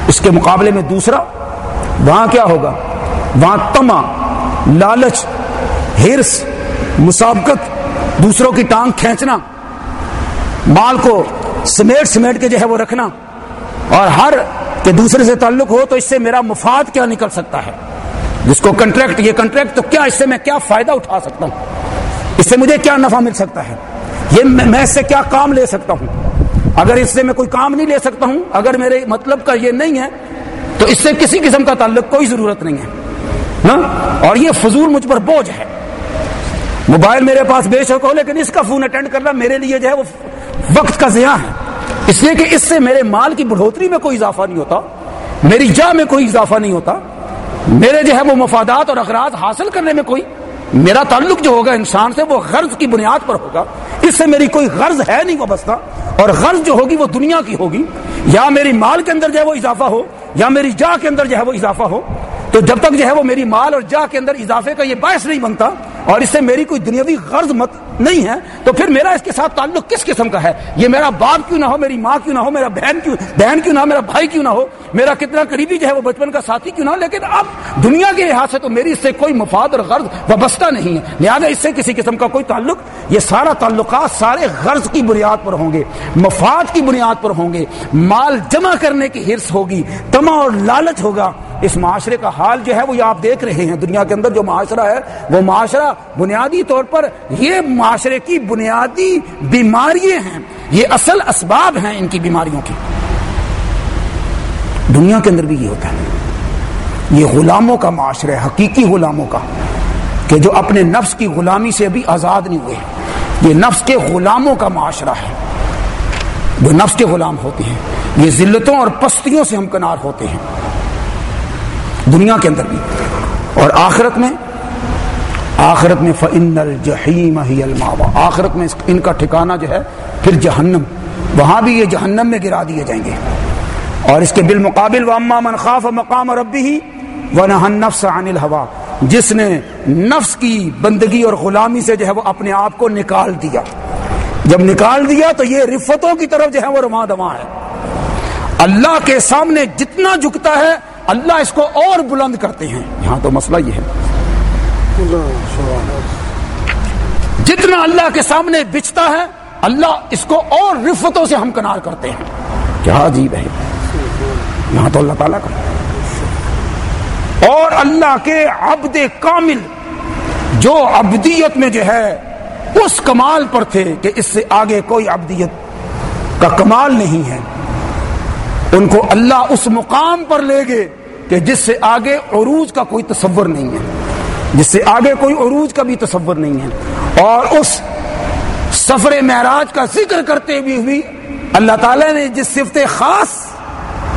اس کے مقابلے میں دوسرا وہاں کیا ہوگا؟ وہاں تما لالچ، ہرس، مسابقت، دوسروں کی ٹانگ کھینچنا، مال کو سمیٹ سمیٹ کے جو ہے وہ رکھنا اور ہر کہ دوسرے سے تعلق ہو تو اس سے میرا مفاد کیا نکل سکتا ہے؟ جس کو کنٹریکٹ یہ کنٹریکٹ تو کیا اس سے میں کیا فائدہ اٹھا سکتا ہوں؟ اس سے مجھے کیا نفع مل سکتا ہے؟ یہ میں اس سے کیا کام لے سکتا ہوں؟ اگر اس سے میں کوئی کام نہیں لے سکتا ہوں، اگر میرے مطلب کا یہ نہیں ہے، تو اس سے کسی قسم کا تعلق کوئی ضرورت نہیں ہے۔ ہاں؟ اور یہ فضول مجھ پر بوجھ ہے۔ موبائل میرے پاس بے شک ہو، لیکن اس کا فون اٹینڈ کرنا میرے لیے جو ہے وہ وقت کا ضیاع ہے۔ اس لیے کہ اس سے میرے مال کی بڑھوتری میں کوئی اضافہ نہیں ہوتا، میری جا میں کوئی اضافہ نہیں ہوتا، میرے جو ہے وہ مفادات اور اخراج حاصل کرنے میں کوئی میرا تعلق جو ہوگا انسان سے وہ غرض کی بنیاد پر ہوگا، اس سے میری کوئی غرض ہے نہیں وابستہ، اور غرض جو ہوگی وہ دنیا کی ہوگی، یا میری مال کے اندر جو ہے وہ اضافہ ہو، یا میری جا کے اندر جو ہے وہ اضافہ ہو، تو جب تک جو ہے وہ میری مال اور جا کے اندر اضافے کا یہ باعث نہیں بنتا، اور اس سے میری کوئی دنیاوی غرض مت نہیں ہے، تو پھر میرا اس کے ساتھ تعلق کس قسم کا ہے؟ یہ میرا باپ کیوں نہ ہو، میری ماں کیوں نہ ہو، میرا بہن کیوں بہن کیوں نہ ہو، میرا بھائی کیوں نہ ہو؟ میرا کتنا قریبی جو ہے وہ بچپن کا ساتھی کیوں نہ ہو؟ لیکن اب دنیا کے لحاظ سے تو میری اس سے کوئی مفاد اور غرض وابستہ نہیں ہے۔ لہٰذا اس سے کسی قسم کا کوئی تعلق، یہ سارا تعلقات سارے غرض کی بنیاد پر ہوں گے، مفاد کی بنیاد پر ہوں گے۔ مال جمع کرنے کی ہرس ہوگی تما اور لالچ ہوگا۔ اس معاشرے کا حال جو ہے وہ یہ آپ دیکھ رہے ہیں، دنیا کے اندر جو معاشرہ ہے، وہ معاشرہ بنیادی طور پر یہ معاشرے کی بنیادی بیماریاں ہیں۔ یہ اصل اسباب ہیں ان کی بیماریوں کی دنیا کے اندر بھی یہ ہوتا ہے۔ یہ غلاموں کا معاشرہ ہے، حقیقی غلاموں کا۔ کہ جو اپنے نفس کی غلامی سے بھی آزاد نہیں ہوئے۔ یہ نفس کے غلاموں کا معاشرہ ہے۔ جو نفس کے غلام ہوتے ہیں۔ یہ ذلتوں اور پستیوں سے ہمکنار ہوتے ہیں۔ دنیا کے اندر بھی۔ اور آخرت میں آخرت میں فن الجحیم ہی الماوا آخرت میں ان کا ٹھکانہ جو ہے، پھر جہنم۔ وہاں بھی یہ جہنم میں گرا دیے جائیں گے۔ اور اس کے بالمقابل واما من خاف مقام ربی ہی وہ نفس عن الحوا جس نے نفس کی بندگی اور غلامی سے جو ہے، وہ اپنے آپ کو نکال دیا۔ جب نکال دیا تو یہ رفتوں کی طرف جو ہے، وہ رواں دواں ہے۔ اللہ کے سامنے جتنا جھکتا ہے، اللہ اس کو اور بلند کرتے ہیں۔ یہاں تو مسئلہ یہ ہے۔ جتنا اللہ کے سامنے بچتا ہے، اللہ اس کو اور رفتوں سے ہم کنار کرتے ہیں۔ کیا عجیب ہے۔ یہاں تو اللہ تعالیٰ کا۔ اور اللہ کے عبد کامل، جو ابدیت میں جو ہے، اس کمال پر تھے کہ اس سے آگے کوئی ابدیت کا کمال نہیں ہے۔ ان کو اللہ اس مقام پر لے گے کہ جس سے آگے عروج کا کوئی تصور نہیں ہے۔ جس سے آگے کوئی عروج کا بھی تصور نہیں ہے۔ اور اس سفر معراج کا ذکر کرتے بھی ہوئی اللہ تعالی نے جس صفت خاص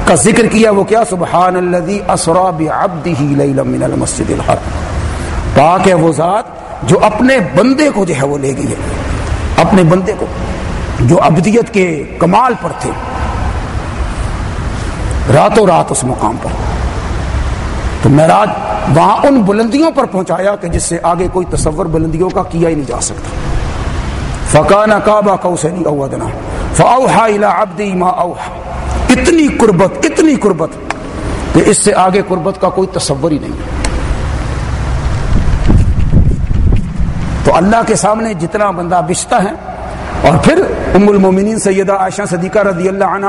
کا ذکر کیا وہ کیا؟ سبحان الذي اسرا بعبده ليلا من المسجد الحرام۔ پاک ہے وہ ذات جو اپنے بندے کو جو ہے وہ لے گئی ہے۔ اپنے بندے کو جو ابدیت کے کمال پر تھے۔ راتوں رات اس مقام پر۔ تو معراج وہاں ان بلندیوں پر پہنچایا کہ جس سے آگے کوئی تصور بلندیوں کا کیا ہی نہیں جا سکتا۔ فقانہ کعبہ کوسنی اودنا فاوحا الى عبدی ما اوحا اتنی قربت اتنی قربت کہ اس سے آگے قربت کا کوئی تصور ہی نہیں۔ تو اللہ کے سامنے جتنا بندہ بچتا ہے، اور پھر ام المومنین سیدہ عائشہ صدیقہ رضی اللہ عنہ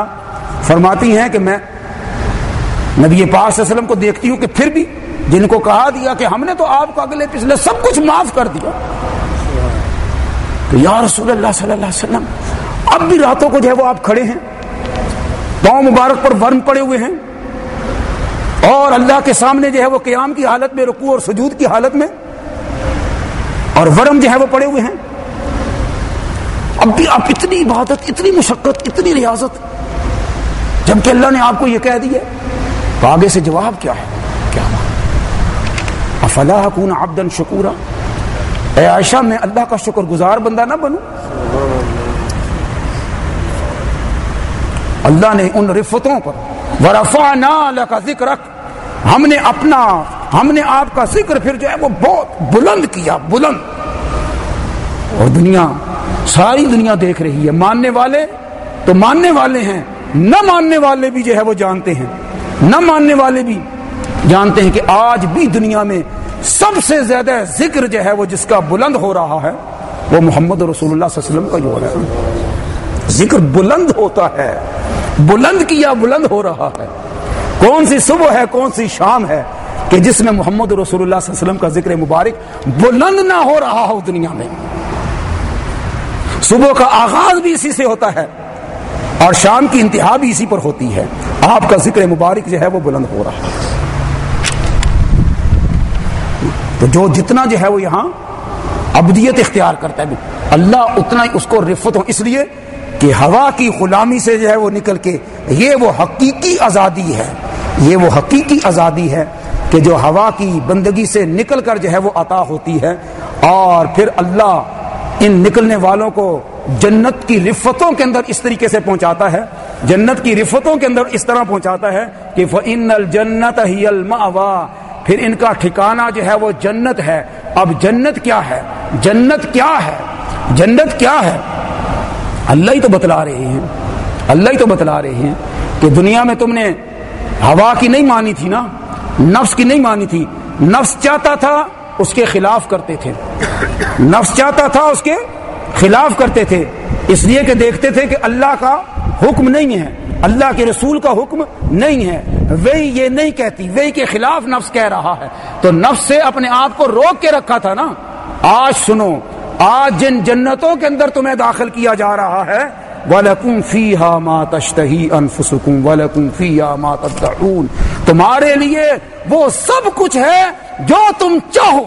فرماتی ہیں کہ میں نبی پاک صلی اللہ علیہ وسلم کو دیکھتی ہوں کہ پھر بھی جن کو کہا دیا کہ ہم نے تو آپ کو اگلے پچھلے سب کچھ معاف کر دیا۔ کہ یا رسول اللہ صلی اللہ علیہ وسلم، اب بھی راتوں کو جو ہے وہ آپ کھڑے ہیں۔ پاؤں مبارک پر ورم پڑے ہوئے ہیں۔ اور اللہ کے سامنے جو ہے وہ قیام کی حالت میں، رکوع اور سجود کی حالت میں اور ورم جو ہے وہ پڑے ہوئے ہیں۔ اب بھی آپ اتنی عبادت، اتنی مشقت، اتنی ریاضت، جبکہ اللہ نے آپ کو یہ کہہ دیا تو آگے سے جواب کیا ہے؟ کیا افلا کون آبدن شکورا؟ اے عائشہ، میں اللہ کا شکر گزار بندہ نہ بنوں۔ اللہ نے ان رفتوں پر ورفا نہ کا ذکر ہم نے اپنا، ہم نے آپ کا ذکر پھر جو ہے وہ بہت بلند کیا، بلند۔ اور دنیا، ساری دنیا دیکھ رہی ہے۔ ماننے والے تو ماننے والے ہیں، نہ ماننے والے بھی جو ہے وہ جانتے ہیں۔ نہ ماننے والے بھی جانتے ہیں کہ آج بھی دنیا میں سب سے زیادہ ذکر جو ہے وہ جس کا بلند ہو رہا ہے، وہ محمد رسول اللہ صلی اللہ علیہ وسلم کا جو ہے۔ ذکر بلند ہوتا ہے۔ بلند کیا بلند ہو رہا ہے۔ کون سی صبح ہے، کون سی شام ہے کہ جس میں محمد رسول اللہ صلی اللہ علیہ وسلم کا ذکر مبارک بلند نہ ہو رہا ہو دنیا میں۔ صبح کا آغاز بھی اسی سے ہوتا ہے اور شام کی انتہا بھی اسی پر ہوتی ہے۔ آپ کا ذکر مبارک جو ہے وہ بلند ہو رہا ہے۔ تو جو جتنا جو ہے وہ یہاں ابدیت اختیار کرتا ہے۔ اللہ اتنا ہی اس کو رفت ہو۔ اس لیے کہ ہوا کی غلامی سے جو ہے وہ نکل کے یہ وہ حقیقی آزادی ہے۔ یہ وہ حقیقی آزادی ہے کہ جو ہوا کی بندگی سے نکل کر جو ہے وہ عطا ہوتی ہے۔ اور پھر اللہ ان نکلنے والوں کو جنت کی رفتوں کے اندر اس طریقے سے پہنچاتا ہے۔ جنت کی رفتوں کے اندر اس طرح پہنچاتا ہے کہ فَإِنَّ الْجَنَّةَ هِيَ الْمَعْوَى پھر ان کا ٹھکانہ جو ہے وہ جنت ہے۔ اب جنت کیا ہے؟ جنت کیا ہے؟ جنت کیا ہے؟ اللہ ہی تو بتلا رہے ہیں۔ اللہ ہی تو بتلا رہے ہیں کہ دنیا میں تم نے ہوا کی نہیں مانی تھی نا، نفس کی نہیں مانی تھی۔ نفس چاہتا تھا اس کے خلاف کرتے تھے۔ نفس چاہتا تھا اس کے خلاف کرتے تھے۔ اس لیے کہ دیکھتے تھے کہ اللہ کا حکم نہیں ہے۔ اللہ کے رسول کا حکم نہیں ہے۔ وہی یہ نہیں کہتی، وہی کے خلاف نفس کہہ رہا ہے۔ تو نفس سے اپنے آپ کو روک کے رکھا تھا نا۔ آج سنو، آج جن جنتوں کے اندر تمہیں داخل کیا جا رہا ہے، وَلَكُمْ فِيهَا مَا تَشْتَهِي أَنفُسُكُمْ وَلَكُمْ فِيهَا مَا تَدَّعُونَ۔ تمہارے لیے وہ سب کچھ ہے جو تم چاہو۔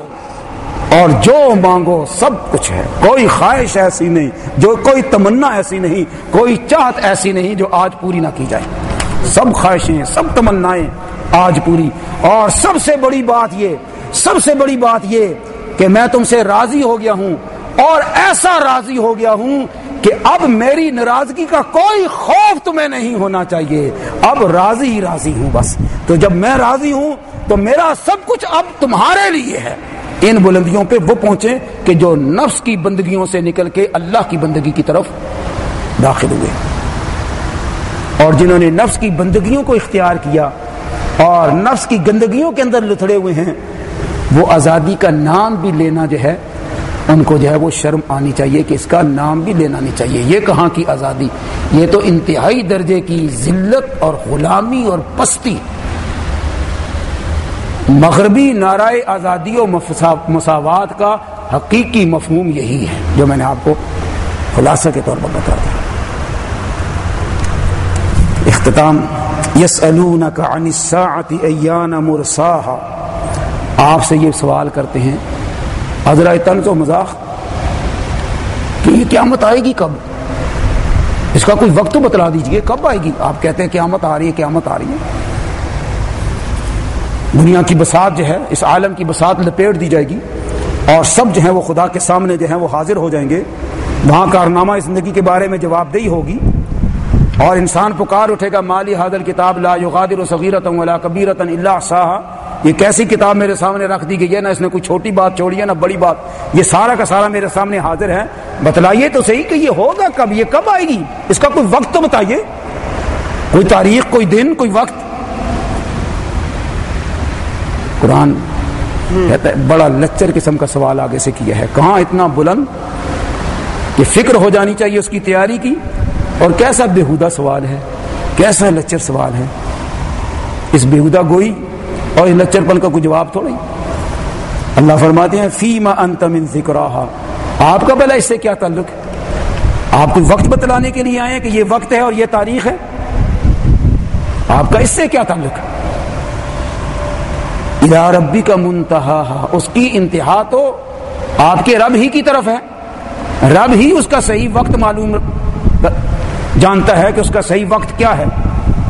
اور جو مانگو سب کچھ ہے۔ کوئی خواہش ایسی نہیں، جو کوئی تمنا ایسی نہیں، کوئی چاہت ایسی نہیں جو آج پوری نہ کی جائے۔ سب خواہشیں، سب تمنائیں آج پوری۔ اور سب سے بڑی بات یہ، سب سے بڑی بات یہ کہ میں تم سے راضی ہو گیا ہوں۔ اور ایسا راضی ہو گیا ہوں کہ اب میری ناراضگی کا کوئی خوف تمہیں نہیں ہونا چاہیے۔ اب راضی ہی راضی ہوں بس۔ تو جب میں راضی ہوں تو میرا سب کچھ اب تمہارے لیے ہے۔ ان بلندیوں پہ وہ پہنچے کہ جو نفس کی بندگیوں سے نکل کے اللہ کی بندگی کی طرف داخل ہوئے۔ اور جنہوں نے نفس کی بندگیوں کو اختیار کیا اور نفس کی گندگیوں کے اندر لتڑے ہوئے ہیں، وہ آزادی کا نام بھی لینا جو ہے، ان کو جو ہے وہ شرم آنی چاہیے کہ اس کا نام بھی لینا نہیں چاہیے۔ یہ کہاں کی آزادی؟ یہ تو انتہائی درجے کی ذلت اور غلامی اور پستی مغربی نعرۂ آزادی و مساوات کا حقیقی مفہوم یہی ہے، جو میں نے آپ کو خلاصہ کے طور پر بتا دیا۔ اختتام یس مرساہا۔ آپ سے یہ سوال کرتے ہیں حضرائے طنز و مذاق، کہ یہ قیامت آئے گی کب؟ اس کا کوئی وقت تو بتلا دیجیے، کب آئے گی؟ آپ کہتے ہیں قیامت آ رہی ہے، قیامت آ رہی ہے۔ دنیا کی بسات جو ہے، اس عالم کی بسات لپیٹ دی جائے گی اور سب جو ہیں وہ خدا کے سامنے جو ہیں وہ حاضر ہو جائیں گے۔ وہاں کارنامہ زندگی کے بارے میں جواب دہی ہوگی اور انسان پکار اٹھے گا، مالی حاضر کتاب لا یغادر صغیرتا ولا کبیرتا الا صاحا یہ کیسی کتاب میرے سامنے رکھ دی گئی ہے؟ نہ اس نے کوئی چھوٹی بات چھوڑی ہے، نہ بڑی بات۔ یہ سارا کا سارا میرے سامنے حاضر ہے۔ بتلائیے تو صحیح کہ یہ ہوگا کب؟ یہ کب آئے گی؟ اس کا کوئی وقت تو بتائیے۔ کوئی تاریخ، کوئی دن، کوئی وقت۔ قرآن کہتا ہے، بڑا لچر قسم کا سوال آگے سے کیا ہے۔ کہاں اتنا بلند کہ فکر ہو جانی چاہیے اس کی تیاری کی؟ اور کیسا بےحودہ سوال ہے؟ کیسا لچر سوال ہے؟ اس بےحودہ گوئی اور اس لچر پن کا کوئی جواب تھوڑا اللہ فرماتے ہیں فیم انت من ذکراہا۔ آپ کا پہلا اس سے کیا تعلق ہے؟ آپ کو وقت بتلانے کے لیے آئے کہ یہ وقت ہے اور یہ تاریخ ہے؟ آپ کا اس سے کیا تعلق ہے؟ یا ربی کا منتہا۔ اس کی انتہا تو آپ کے رب ہی کی طرف ہے۔ رب ہی اس کا صحیح وقت معلوم جانتا ہے کہ اس کا صحیح وقت کیا ہے۔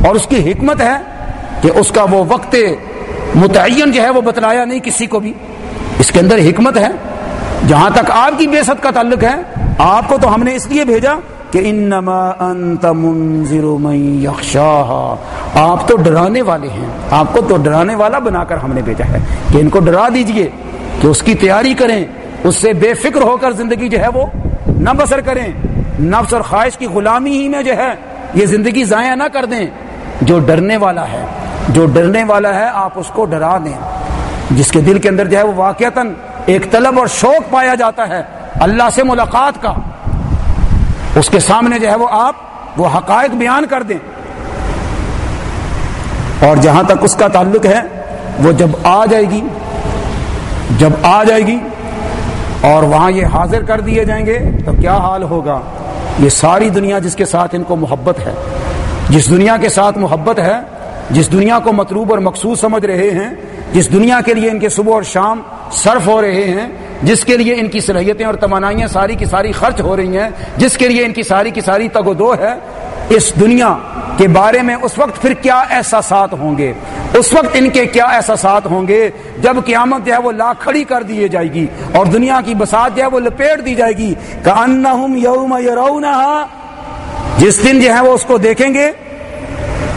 اور اس کی حکمت ہے کہ اس کا وہ وقت متعین جو ہے وہ بتلایا نہیں کسی کو بھی۔ اس کے اندر حکمت ہے۔ جہاں تک آپ کی بے کا تعلق ہے، آپ کو تو ہم نے اس لیے بھیجا کہ انما انت منذر من یخشاها۔ آپ تو ڈرانے والے ہیں۔ آپ کو تو ڈرانے والا بنا کر ہم نے بھیجا ہے۔ کہ ان کو ڈرا دیجیے کہ اس کی تیاری کریں۔ اس سے بے فکر ہو کر زندگی جو ہے وہ نہ بسر کریں۔ نفس اور خواہش کی غلامی ہی میں جو ہے یہ زندگی ضائع نہ کر دیں۔ جو ڈرنے والا ہے، جو ڈرنے والا ہے، آپ اس کو ڈرا دیں۔ جس کے دل کے اندر جو ہے وہ واقعتاً ایک طلب اور شوق پایا جاتا ہے اللہ سے ملاقات کا۔ اس کے سامنے جو ہے وہ آپ وہ حقائق بیان کر دیں۔ اور جہاں تک اس کا تعلق ہے، وہ جب آ جائے گی، جب آ جائے گی اور وہاں یہ حاضر کر دیے جائیں گے، تو کیا حال ہوگا؟ یہ ساری دنیا جس کے ساتھ ان کو محبت ہے، جس دنیا کے ساتھ محبت ہے، جس دنیا کو مطلوب اور مقصود سمجھ رہے ہیں، جس دنیا کے لیے ان کے صبح اور شام صرف ہو رہے ہیں، جس کے لیے ان کی صلاحیتیں اور توانائیاں ساری کی ساری خرچ ہو رہی ہیں، جس کے لیے ان کی ساری کی ساری تگ و دو ہے اس دنیا کے بارے میں اس وقت پھر کیا احساسات ہوں گے؟ اس وقت ان کے کیا احساسات ہوں گے؟ جب قیامت جو ہے وہ لا کھڑی کر دی جائے گی اور دنیا کی بسات جو ہے وہ لپیٹ دی جائے گی۔ کہ یوم یرونہا جس دن جو ہے وہ اس کو دیکھیں گے۔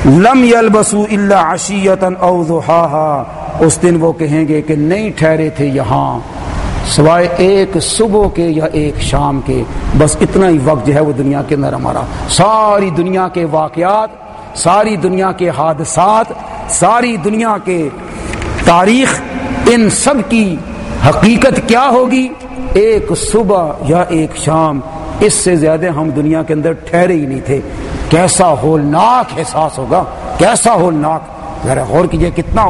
لم یلبسو اللہ عشیتن او اس دن وہ کہیں گے کہ نہیں ٹھہرے تھے یہاں۔ سوائے ایک صبح کے یا ایک شام کے، بس اتنا ہی وقت جو ہے وہ دنیا کے اندر ہمارا۔ ساری دنیا کے واقعات، ساری دنیا کے حادثات، ساری دنیا کے تاریخ، ان سب کی حقیقت کیا ہوگی؟ ایک صبح یا ایک شام، اس سے زیادہ ہم دنیا کے اندر ٹھہرے ہی نہیں تھے۔ کیسا ہولناک احساس ہوگا؟ کیسا ہولناک؟ ذرا غور کیجیے کتنا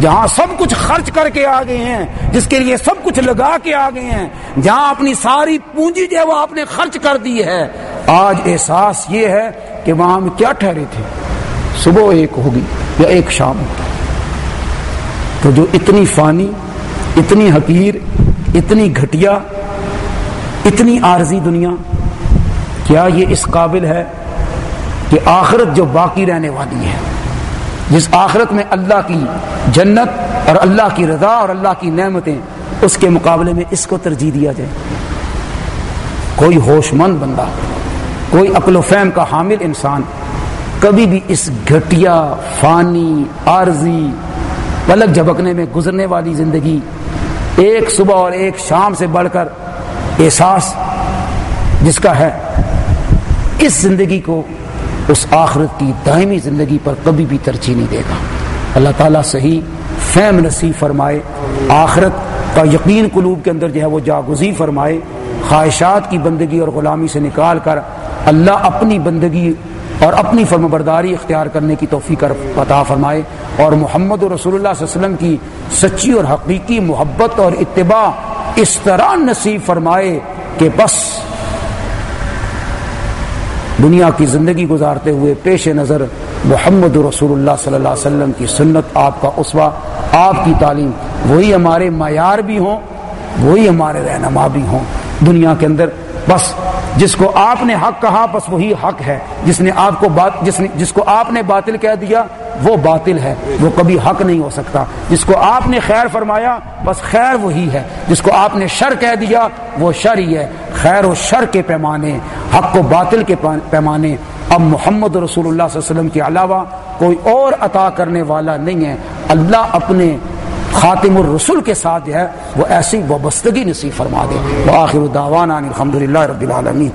جہاں سب کچھ خرچ کر کے آ گئے ہیں، جس کے لیے سب کچھ لگا کے آ گئے ہیں، جہاں اپنی ساری پونجی جو ہے وہ آپ نے خرچ کر دی ہے۔ آج احساس یہ ہے کہ وہاں ہم کیا ٹھہرے تھے۔ صبح ایک ہوگی یا ایک شام تو جو اتنی فانی، اتنی حقیر، اتنی گھٹیا، اتنی عارضی دنیا، کیا یہ اس قابل ہے کہ آخرت جو باقی رہنے والی ہے؟ جس آخرت میں اللہ کی جنت اور اللہ کی رضا اور اللہ کی نعمتیں اس کے مقابلے میں اس کو ترجیح دیا جائے۔ کوئی ہوش مند بندہ، کوئی عقل و فہم کا حامل انسان کبھی بھی اس گھٹیا، فانی، عارضی، پلک جھبکنے میں گزرنے والی زندگی ایک صبح اور ایک شام سے بڑھ کر احساس جس کا ہے، اس زندگی کو اس آخرت کی دائمی زندگی پر کبھی بھی ترجیح نہیں دے گا۔ اللہ تعالیٰ صحیح فہم نصیب فرمائے۔ آخرت کا یقین قلوب کے اندر جو ہے وہ جاگزی فرمائے۔ خواہشات کی بندگی اور غلامی سے نکال کر اللہ اپنی بندگی اور اپنی فرم برداری اختیار کرنے کی توفیق عطا فرمائے۔ اور محمد رسول اللہ صلی اللہ علیہ وسلم کی سچی اور حقیقی محبت اور اتباع اس طرح نصیب فرمائے کہ بس دنیا کی زندگی گزارتے ہوئے پیش نظر محمد رسول اللہ صلی اللہ علیہ وسلم کی سنت، آپ کا اسوا آپ کی تعلیم، وہی ہمارے معیار بھی ہوں، وہی ہمارے رہنما بھی ہوں۔ دنیا کے اندر بس جس کو آپ نے حق کہا، بس وہی حق ہے۔ جس نے آپ کو بات، جس نے، جس کو آپ نے باطل کہہ دیا وہ باطل ہے، وہ کبھی حق نہیں ہو سکتا۔ جس کو آپ نے خیر فرمایا، بس خیر وہی ہے۔ جس کو آپ نے شر کہہ دیا، وہ شر ہی ہے۔ خیر و شر کے پیمانے، حق و باطل کے پیمانے۔ اب محمد رسول اللہ صلی اللہ علیہ وسلم کے علاوہ کوئی اور عطا کرنے والا نہیں ہے۔ اللہ اپنے خاتم الرسول کے ساتھ جو ہے، وہ ایسی وابستگی نصیب فرما دے۔ وہ آخر الداوان الحمد للہ رب العالمین۔